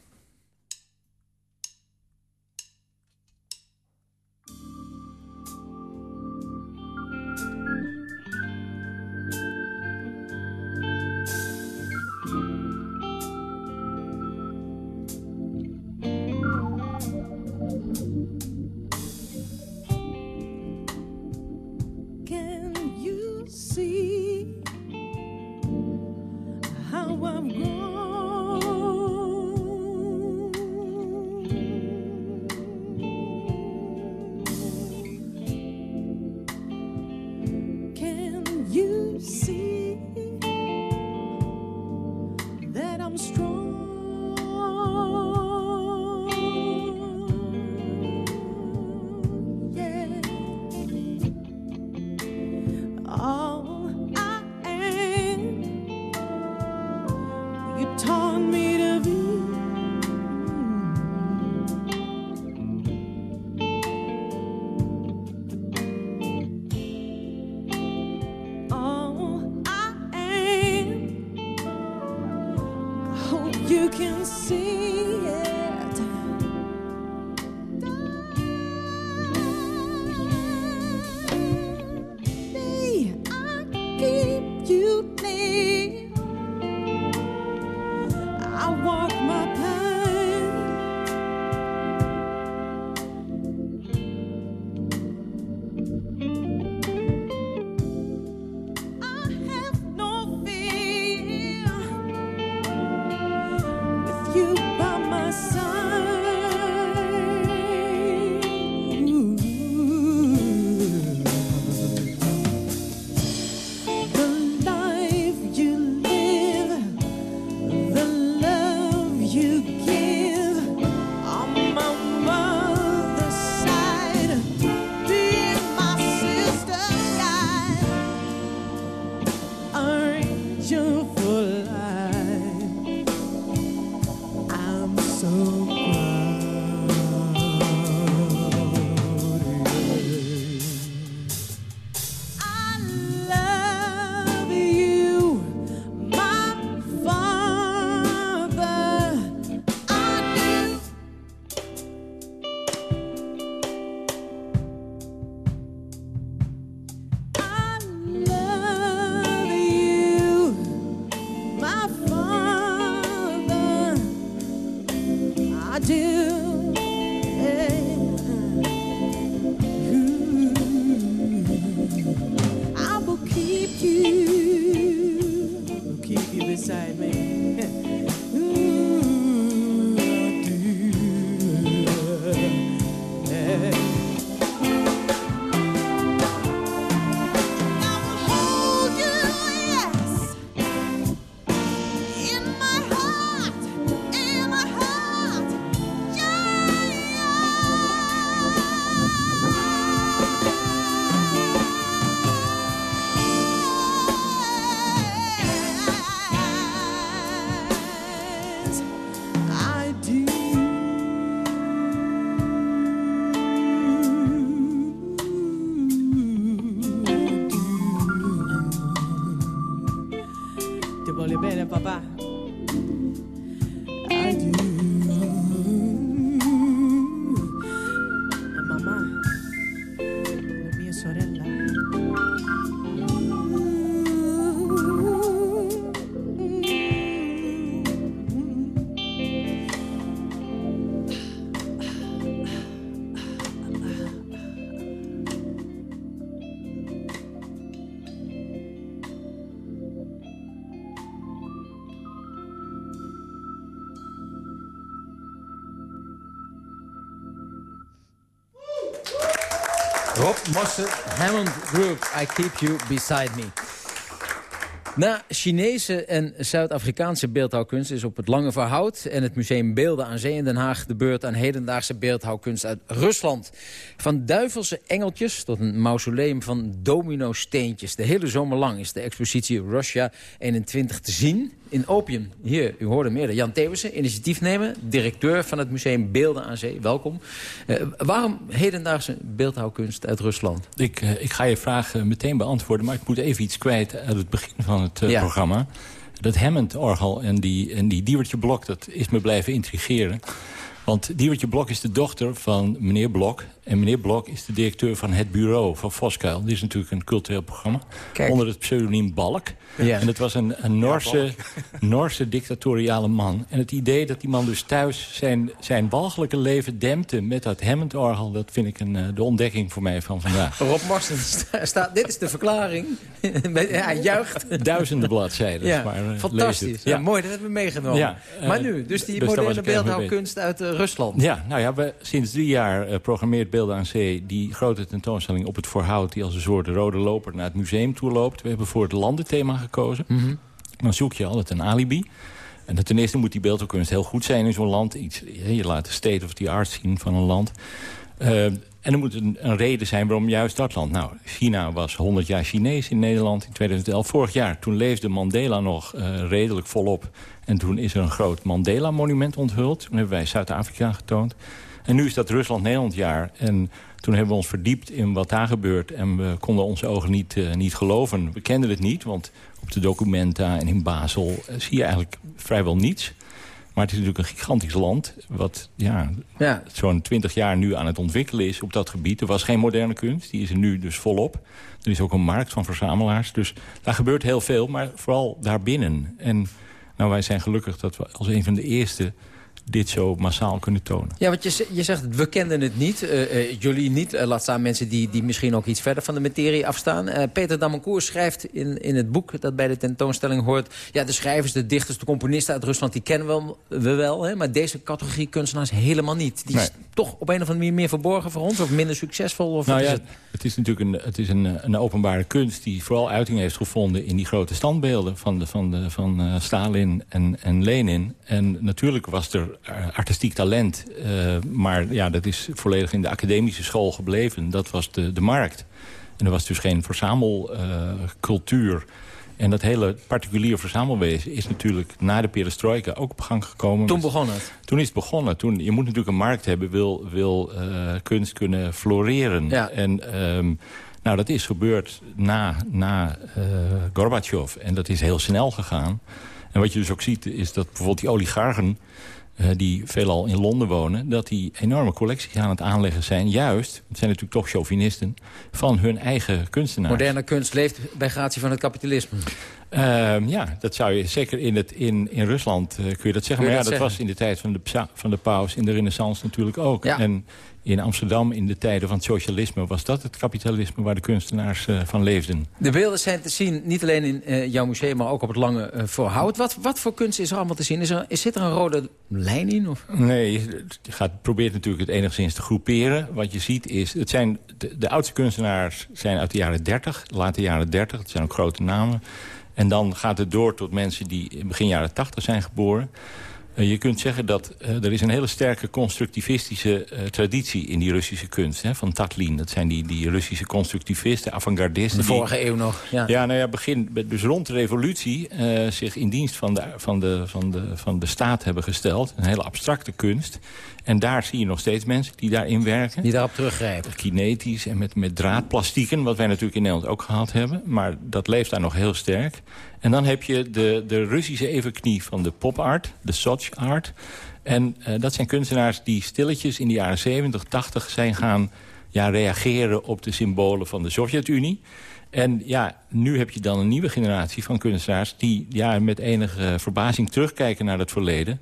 Rob Mosse, Hammond Group, I Keep You Beside Me. Na Chinese en Zuid-Afrikaanse beeldhouwkunst is op het Lange Verhout... en het Museum Beelden aan Zee in Den Haag... de beurt aan hedendaagse beeldhouwkunst uit Rusland. Van duivelse engeltjes tot een mausoleum van domino-steentjes. De hele zomer lang is de expositie Russia 21 te zien in Opium. Hier, u hoorde meer. Jan Thewissen, initiatiefnemer, directeur van het Museum Beelden aan Zee. Welkom. Uh, waarom hedendaagse beeldhouwkunst uit Rusland? Ik, uh, ik ga je vraag uh, meteen beantwoorden, maar ik moet even iets kwijt uit het begin van het ja. programma. Dat Hammond-orgel en die, en die Diewertje Blok, dat is me blijven intrigeren. Want Diewertje Blok is de dochter van meneer Blok. En meneer Blok is de directeur van het bureau van Voskuil. Dit is natuurlijk een cultureel programma. Kijk. Onder het pseudoniem Balk. Ja. En het was een, een Noorse, Noorse dictatoriale man. En het idee dat die man dus thuis zijn, zijn walgelijke leven dempte... met dat Hammond-orgel, dat vind ik een, uh, de ontdekking voor mij van vandaag. Rob Marsten staat... Dit is de verklaring. Hij juicht. Duizenden bladzijden. Ja, maar, uh, fantastisch. Ja. mooi, dat hebben we meegenomen. Ja, uh, maar nu, dus die dus moderne beeldhouwkunst uit Rusland. Ja, nou ja, we sinds drie jaar programmeert Beelden aan Zee... die grote tentoonstelling op het Voorhout... die als een soort rode loper naar het museum toe loopt. We hebben voor het landenthema gekozen. Mm -hmm. Dan zoek je altijd een alibi. En ten eerste moet die beeldhouwkunst heel goed zijn in zo'n land. Iets, je laat de state of the art zien van een land. Uh, en er moet een, een, reden zijn waarom juist dat land... Nou, China was 100 jaar Chinees in Nederland in 2011. Vorig jaar, toen leefde Mandela nog uh, redelijk volop. En toen is er een groot Mandela-monument onthuld. Toen hebben wij Zuid-Afrika getoond. En nu is dat Rusland-Nederland jaar. En toen hebben we ons verdiept in wat daar gebeurt. En we konden onze ogen niet, uh, niet geloven. We kenden het niet, want op de documenta en in Basel uh, zie je eigenlijk vrijwel niets. Maar het is natuurlijk een gigantisch land... wat ja, ja. zo'n twintig jaar nu aan het ontwikkelen is op dat gebied. Er was geen moderne kunst, die is er nu dus volop. Er is ook een markt van verzamelaars. Dus daar gebeurt heel veel, maar vooral daarbinnen. En nou, wij zijn gelukkig dat we als een van de eerste dit zo massaal kunnen tonen. Ja, want je, je zegt, we kenden het niet, uh, uh, jullie niet. Uh, laat staan mensen die, die misschien ook iets verder van de materie afstaan. Peter Damancourt schrijft in, in het boek dat bij de tentoonstelling hoort... ja, de schrijvers, de dichters, de componisten uit Rusland, die kennen we, we wel. Hè, maar deze categorie kunstenaars helemaal niet. Die nee. is toch op een of andere manier meer verborgen voor ons? Of minder succesvol? Of nou is ja, het? het is natuurlijk een, het is een, een openbare kunst... die vooral uiting heeft gevonden in die grote standbeelden... van, de, van, de, van Stalin en, en Lenin. En natuurlijk was er artistiek talent. Uh, maar ja, dat is volledig in de academische school gebleven. Dat was de, de markt. En er was dus geen verzamelcultuur. En dat hele particulier verzamelwezen is natuurlijk na de perestroika ook op gang gekomen. Toen begon het? Toen is het begonnen. Toen, je moet natuurlijk een markt hebben, wil, wil uh, kunst kunnen floreren. Ja. En um, nou, dat is gebeurd na, na uh, Gorbachev. En dat is heel snel gegaan. En wat je dus ook ziet, is dat bijvoorbeeld die oligarchen die veelal in Londen wonen... dat die enorme collecties aan het aanleggen zijn. Juist, het zijn natuurlijk toch chauvinisten... van hun eigen kunstenaars. Moderne kunst leeft bij gratie van het kapitalisme. Uh, ja, dat zou je zeker in, het, in, in Rusland uh, kun je dat zeggen. Je maar ja, dat dat zeggen? was in de tijd van de, van de paus, in de renaissance natuurlijk ook. Ja. En in Amsterdam, in de tijden van het socialisme... was dat het kapitalisme waar de kunstenaars uh, van leefden. De beelden zijn te zien, niet alleen in uh, jouw museum... maar ook op het lange uh, voorhout. Wat, wat voor kunst is er allemaal te zien? Is er, is, zit er een rode lijn in? Of? Nee, je, gaat, probeert natuurlijk het enigszins te groeperen. Wat je ziet is, het zijn, de, de oudste kunstenaars zijn uit de jaren 30, late jaren 30. Het zijn ook grote namen. En dan gaat het door tot mensen die begin jaren 80 zijn geboren. Uh, je kunt zeggen dat uh, er is een hele sterke constructivistische uh, traditie in die Russische kunst. Hè, van Tatlin, dat zijn die, die Russische constructivisten, avant-gardisten. De vorige die, eeuw nog. Ja, ja nou ja, begin, dus rond de revolutie zich in dienst van de, van, de, van, de, van de staat hebben gesteld. Een hele abstracte kunst. En daar zie je nog steeds mensen die daarin werken. Die daarop teruggrijpen. Kinetisch en met, met draadplastieken, wat wij natuurlijk in Nederland ook gehad hebben. Maar dat leeft daar nog heel sterk. En dan heb je de, de Russische evenknie van de pop-art, de Soch art. En uh, dat zijn kunstenaars die stilletjes in de jaren 70, 80 zijn gaan ja, reageren op de symbolen van de Sovjet-Unie. En ja, nu heb je dan een nieuwe generatie van kunstenaars... die ja, met enige verbazing terugkijken naar het verleden...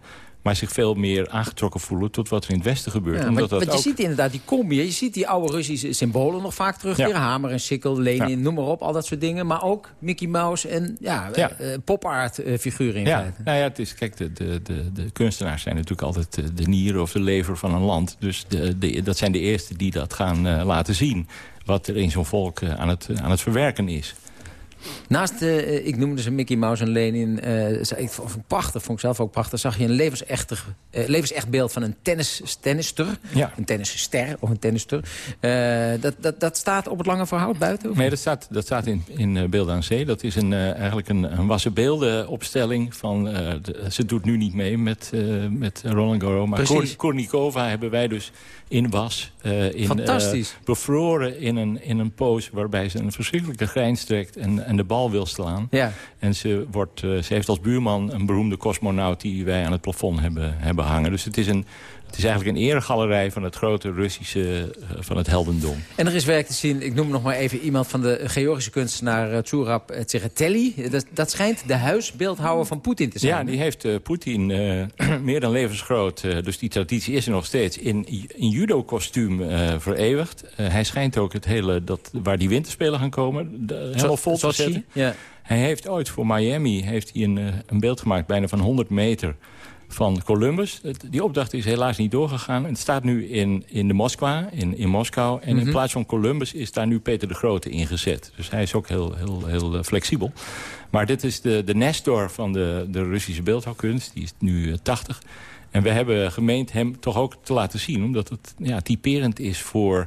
maar zich veel meer aangetrokken voelen tot wat er in het Westen gebeurt. Ja, Omdat want, dat want je ook- ziet inderdaad die combi. Je ziet die oude Russische symbolen nog vaak terugkeren. Ja. Hamer en sikkel, Lenin, Ja. noem maar op. Al dat soort dingen. Maar ook Mickey Mouse en ja, Ja. eh, eh, pop-art eh, figuren in ja, feite. nou ja, het is, kijk, de, de, de, de kunstenaars zijn natuurlijk altijd de, nieren of de lever van een land. Dus de, de, dat zijn de eerste die dat gaan laten zien. Wat er in zo'n volk aan, het, aan het verwerken is. Naast, eh, ik noemde ze Mickey Mouse en Lenin, eh, ik vond prachtig, vond ik zelf ook prachtig, zag je een levensechte, eh, levensecht beeld van een tennis, tennister. Ja. Een tennisster of een tennister. Dat, dat, dat staat op het lange verhoud buiten? Nee, dat staat, dat staat in, in Beelden aan Zee. Dat is een, eigenlijk een, een wassen beeldenopstelling. Van, de- ze doet nu niet mee met, met Roland Garros. Maar. Kor- Kornikova hebben wij dus in was. in, Fantastisch. bevroren in een, in een pose waarbij ze een verschrikkelijke grijns trekt... en, en de bal wil slaan. Ja. En ze, wordt, eh, ze heeft als buurman een beroemde cosmonaut... die wij aan het plafond hebben, hebben hangen. Dus het is, een, het is eigenlijk een eregalerij van het grote Russische... eh, van het heldendom. En er is werk te zien, ik noem nog maar even iemand van de Georgische kunstenaar uh, Tsurab Tseretelli. Dat, dat schijnt de huisbeeldhouwer van Poetin te zijn. Ja, die heeft eh, Poetin eh, meer dan levensgroot, eh, dus die traditie is er nog steeds, in, in judo-kostuum eh, vereeuwigd. Eh, hij schijnt ook het hele, dat, waar die winterspelen gaan komen, de, helemaal vol te zetten. Ja. Hij heeft ooit voor Miami heeft hij een, eh, een beeld gemaakt, bijna van 100 meter, van Columbus. Die opdracht is helaas niet doorgegaan. Het staat nu in, in de Moskwa, in, in Moskou. En Mhm. in plaats van Columbus is daar nu Peter de Grote ingezet. Dus hij is ook heel, heel, heel eh, flexibel. Maar dit is de, de Nestor van de, de Russische beeldhouwkunst. Die is nu eh, 80. En we hebben gemeend hem toch ook te laten zien. Omdat het ja, typerend is voor,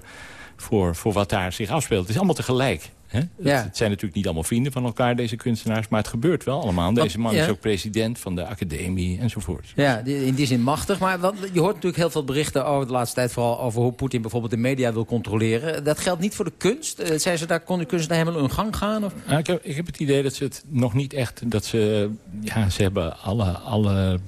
voor, voor wat daar zich afspeelt. Het is allemaal tegelijk. Hè? Ja. Het, zijn natuurlijk niet allemaal vrienden van elkaar, deze kunstenaars. Maar het gebeurt wel allemaal. Deze man ja. is ook president van de academie enzovoort. Ja, in die zin machtig. Maar wat, je hoort natuurlijk heel veel berichten over de laatste tijd... vooral over hoe Poetin bijvoorbeeld de media wil controleren. Dat geldt niet voor de kunst. Eh, Zijn ze daar, kon de kunst naar helemaal hun gang gaan? Of? Nou, ik, heb, ik heb het idee dat ze het nog niet echt... dat ze, ja, ze hebben alle, alle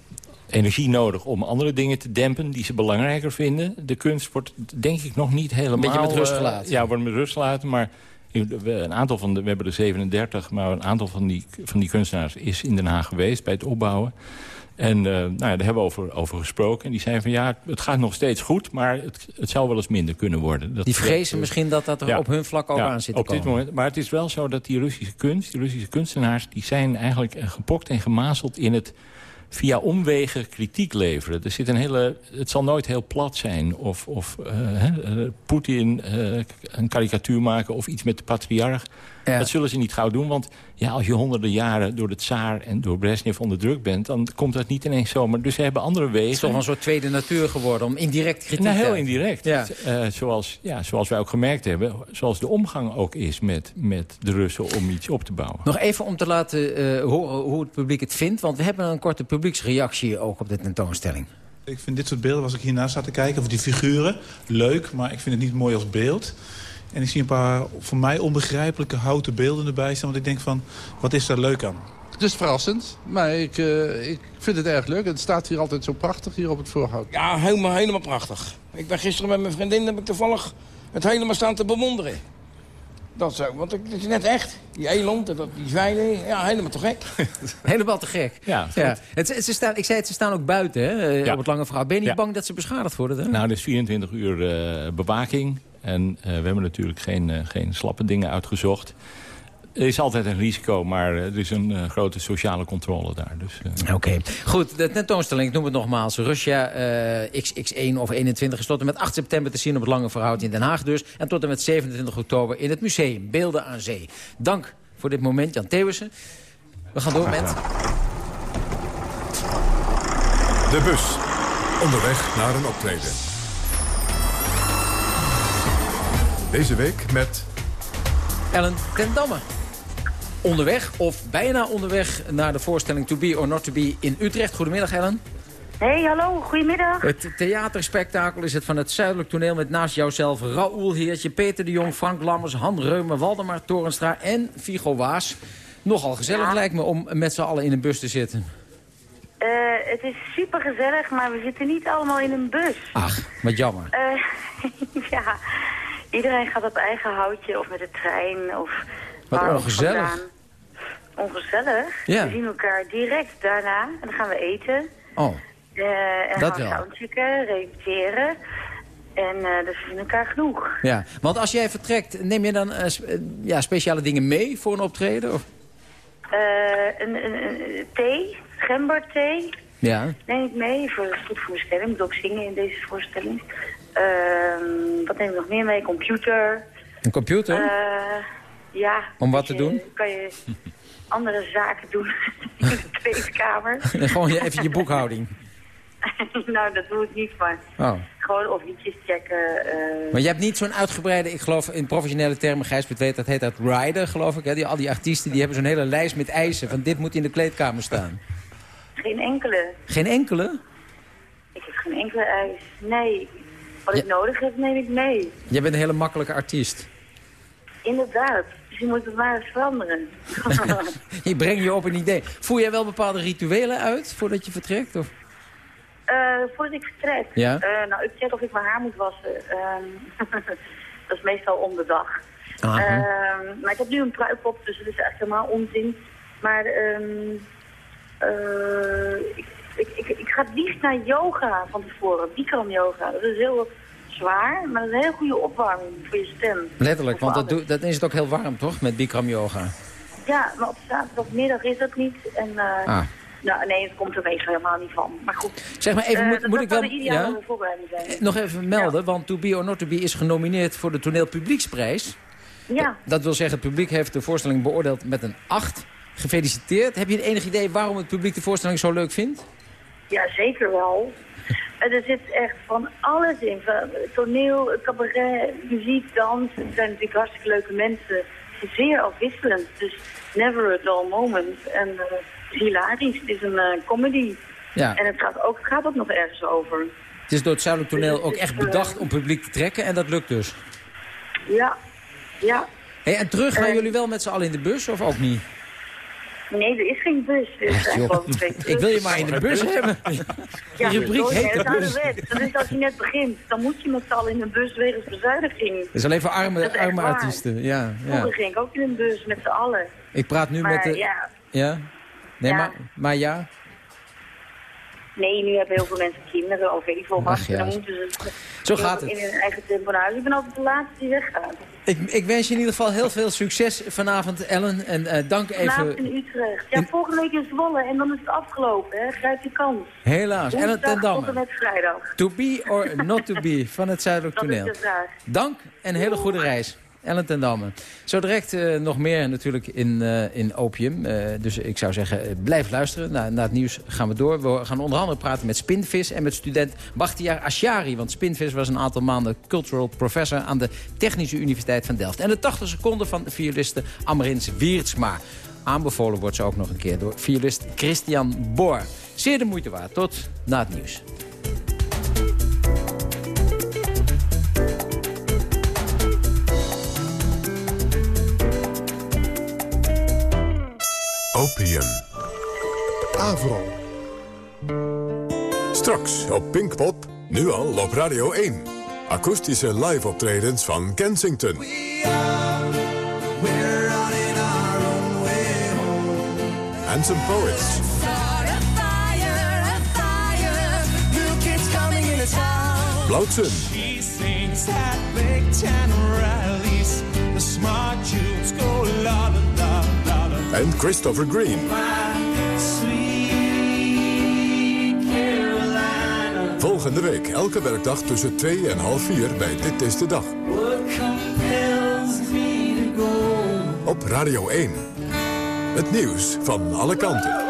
energie nodig om andere dingen te dempen... die ze belangrijker vinden. De kunst wordt denk ik nog niet helemaal... beetje met rust eh, gelaten. ja, wordt met rust gelaten, maar... we- Een aantal van de, we hebben er 37, maar een aantal van die, van die kunstenaars is in Den Haag geweest bij het opbouwen. En eh, nou ja, daar hebben we over, over gesproken. En die zeiden van ja, het gaat nog steeds goed, maar het, het zou wel eens minder kunnen worden. Dat, Die vrezen dat- misschien dat dat er Ja. op hun vlak ook ja, aan zit te op dit moment. Maar het is wel zo dat die Russische kunst, die Russische kunstenaars... die zijn eigenlijk eh, gepokt en gemazeld in het via omwegen kritiek leveren. Er zit een hele, het zal nooit heel plat zijn. Of, of eh, eh, Poetin eh, een karikatuur maken of iets met de patriarch. Ja. Dat zullen ze niet gauw doen, want ja, als je honderden jaren door de tsaar en door Brezhnev onder druk bent... dan komt dat niet ineens zomaar. Dus ze hebben andere wegen. Het is toch een soort tweede natuur geworden om indirect kritiek Nou, te heel indirect. Ja. Zoals, ja, zoals wij ook gemerkt hebben, zoals de omgang ook is met, met de Russen om iets op te bouwen. Nog even om te laten horen hoe het publiek het vindt. Want we hebben een korte publieksreactie ook op de tentoonstelling. Ik vind dit soort beelden, als ik hiernaar zat te kijken, of die figuren, leuk, maar ik vind het niet mooi als beeld. En ik zie een paar voor mij onbegrijpelijke houten beelden erbij staan. Want ik denk van, wat is daar leuk aan? Het is verrassend, maar ik, eh, ik vind het erg leuk. Het staat hier altijd zo prachtig, hier op het voorhout. Ja, helemaal, helemaal prachtig. Ik ben gisteren met mijn vriendin, heb ik toevallig het helemaal staan te bewonderen. Dat zo, want het is net echt. Die eland, en dat, die zwijnen, ja, helemaal te gek. Helemaal te gek. Ja, Ja. Het, het- ze staan, ik zei het, ze staan ook buiten hè, eh, Ja. op het lange verhaal. Ben je niet Ja. bang dat ze beschadigd worden? Dan? Nou, er is 24 uur eh, bewaking. En eh, we hebben natuurlijk geen, geen slappe dingen uitgezocht. Er is altijd een risico, maar er is een eh, grote sociale controle daar. Dus, eh, Oké. Goed, de tentoonstelling, ik noem het nogmaals. Russia eh, XX1 of 21 is tot en met 8 september te zien op het Lange Verhoud in Den Haag dus. En tot en met 27 oktober in het museum Beelden aan Zee. Dank voor dit moment, Jan Theeuwissen. We gaan door met... De bus. Onderweg naar een optreden. Deze week met Ellen ten Damme. Onderweg, of bijna onderweg, naar de voorstelling To Be or Not To Be in Utrecht. Goedemiddag, Ellen. Hey, hallo, goedemiddag. Het theaterspektakel is het van het Zuidelijk Toneel... met naast jouzelf Raoul Heertje, Peter de Jong, Frank Lammers... Han Reumer, Waldemar Torenstra en Vigo Waas. Nogal gezellig Ja. lijkt me om met z'n allen in een bus te zitten. Eh, het is super gezellig, maar we zitten niet allemaal in een bus. Ach, wat jammer. Eh, ja, iedereen gaat op eigen houtje of met de trein of Wat ongezellig. Ongezellig? Ja. We zien elkaar direct daarna en dan gaan we eten. Oh, Eh, en Dat gaan wel. soundchecken, repeteren. En eh dus we vinden elkaar genoeg. Ja, want als jij vertrekt, neem je dan eh, ja, speciale dingen mee voor een optreden? Of? Een, een, een thee, gemberthee, Ja. neem ik mee. Voor, dat goed voor mijn stemming. Ik moet ook zingen in deze voorstelling. Ehm, wat neem ik nog meer mee? Computer. Een computer? Ja. Om wat dus te doen? kan je andere zaken doen in de kleedkamer. Gewoon je- even je boekhouding. nou, dat doe ik niet, maar Oh. gewoon of liedjes checken. eh, Maar je hebt niet zo'n uitgebreide, ik geloof in professionele termen, Gijsbert weet dat heet dat rider, geloof ik. Hè? Die, al die artiesten die hebben zo'n hele lijst met eisen van dit moet in de kleedkamer staan. Geen enkele. Geen enkele? Ik heb geen enkele eis. Nee. Wat ik nodig heb, neem ik mee. Jij bent een hele makkelijke artiest. Inderdaad. Je moet het maar eens veranderen. Je brengt je op een idee. Voer jij wel bepaalde rituelen uit voordat je vertrekt? Of? Eh, voordat ik vertrek. Ja? Eh, nou, ik check of ik mijn haar moet wassen. Ehm, dat is meestal om de dag. Aha. Ehm, maar ik heb nu een pruik op, dus dat is echt helemaal onzin. Maar ehm, eh, ik, ik, ik, ik ga het liefst naar yoga van tevoren. Bikram yoga. Dat is heel zwaar, maar dat is een hele goede opwarming voor je stem. Letterlijk, want dat, doe, dat is het ook heel warm, toch? Met Bikram yoga. Ja, maar op zaterdagmiddag is dat niet. En, eh, Ah. Nou, nee, het komt er meestal helemaal niet van. Maar goed. Zeg maar even, Eh, moet, dat moet dat ik wel... de Ja? zijn. Eh, Nog even melden, want To Be or Not To Be is genomineerd voor de toneelpublieksprijs. Ja. Dat wil zeggen, het publiek heeft de voorstelling beoordeeld met een 8. Gefeliciteerd. Heb je een enig idee waarom het publiek de voorstelling zo leuk vindt? Ja, zeker wel. En er zit echt van alles in. Van toneel, cabaret, muziek, dans. Het zijn natuurlijk hartstikke leuke mensen. Zeer afwisselend. Dus never a dull moment. En eh, het is hilarisch. Het is een eh, comedy. Ja. En het gaat, ook, het gaat ook nog ergens over. Het is door het Zuidelijk Toneel ook echt bedacht om publiek te trekken en dat lukt dus. Ja, ja. Hey, en terug gaan Eh. jullie wel met z'n allen in de bus of ook niet? Nee, er is geen bus. Is Echt, joh. gewoon twee Ik wil je maar in de bus hebben. Ja, De rubriek heet de is bus. Dat is als je net begint. Dan moet je met z'n allen in een bus wegens bezuiniging. Dat is alleen voor arme, arme artiesten. Ja, ja. Vroeger ging ik ook in een bus met z'n allen. Ik praat nu maar met de... ja, Ja? Nee, Ja. Maar, maar ja? nee, nu hebben heel veel mensen kinderen of weet ik veel wat. Ach ja. Dan moeten ze Zo gaat in het. hun eigen tempo naar huis. Ik ben altijd de laatste die weggaat. Ik, ik wens je in ieder geval heel veel succes vanavond, Ellen. En eh, dank Vanavond even... in Utrecht. Ja, volgende week is Zwolle en dan is het afgelopen. Hè. Grijp je kans. Helaas. Ellen ten Woensdag tot en Damme. met vrijdag. To be or not to be van het Zuidelijk Toneel. Dank en hele goede reis. Ellen ten. Zo direct eh, nog meer natuurlijk in, eh, in Opium. Eh, dus ik zou zeggen, blijf luisteren. Na, na het nieuws gaan we door. We gaan onder andere praten met Spinvis en met student Bachtiar Ashari. Want Spinvis was een aantal maanden cultural professor... aan de Technische Universiteit van Delft. En de 80 seconden van violiste Amarins Wiertsma. Aanbevolen wordt ze ook nog een keer door violist Christian Boor. Zeer de moeite waard. Tot na het nieuws. Opium. Avro. Straks op Pinkpop, nu al op Radio 1. Akoestische live optredens van Kensington. And some poets. Blauwtsen. She sings at big ten rallies. The smart Jews go la la la la la. En Christopher Green. Volgende week elke werkdag tussen 2 en half 4 bij Dit is de Dag. Op Radio 1. Het nieuws van alle kanten.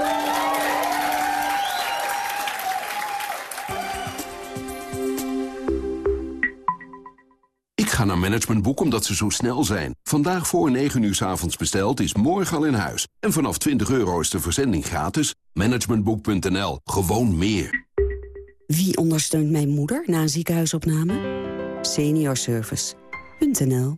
Managementboek omdat ze zo snel zijn. Vandaag voor 9 uur s avonds besteld is morgen al in huis. En vanaf 20 euro is de verzending gratis. Managementboek.nl. Gewoon meer. Wie ondersteunt mijn moeder na een ziekenhuisopname? Seniorservice.nl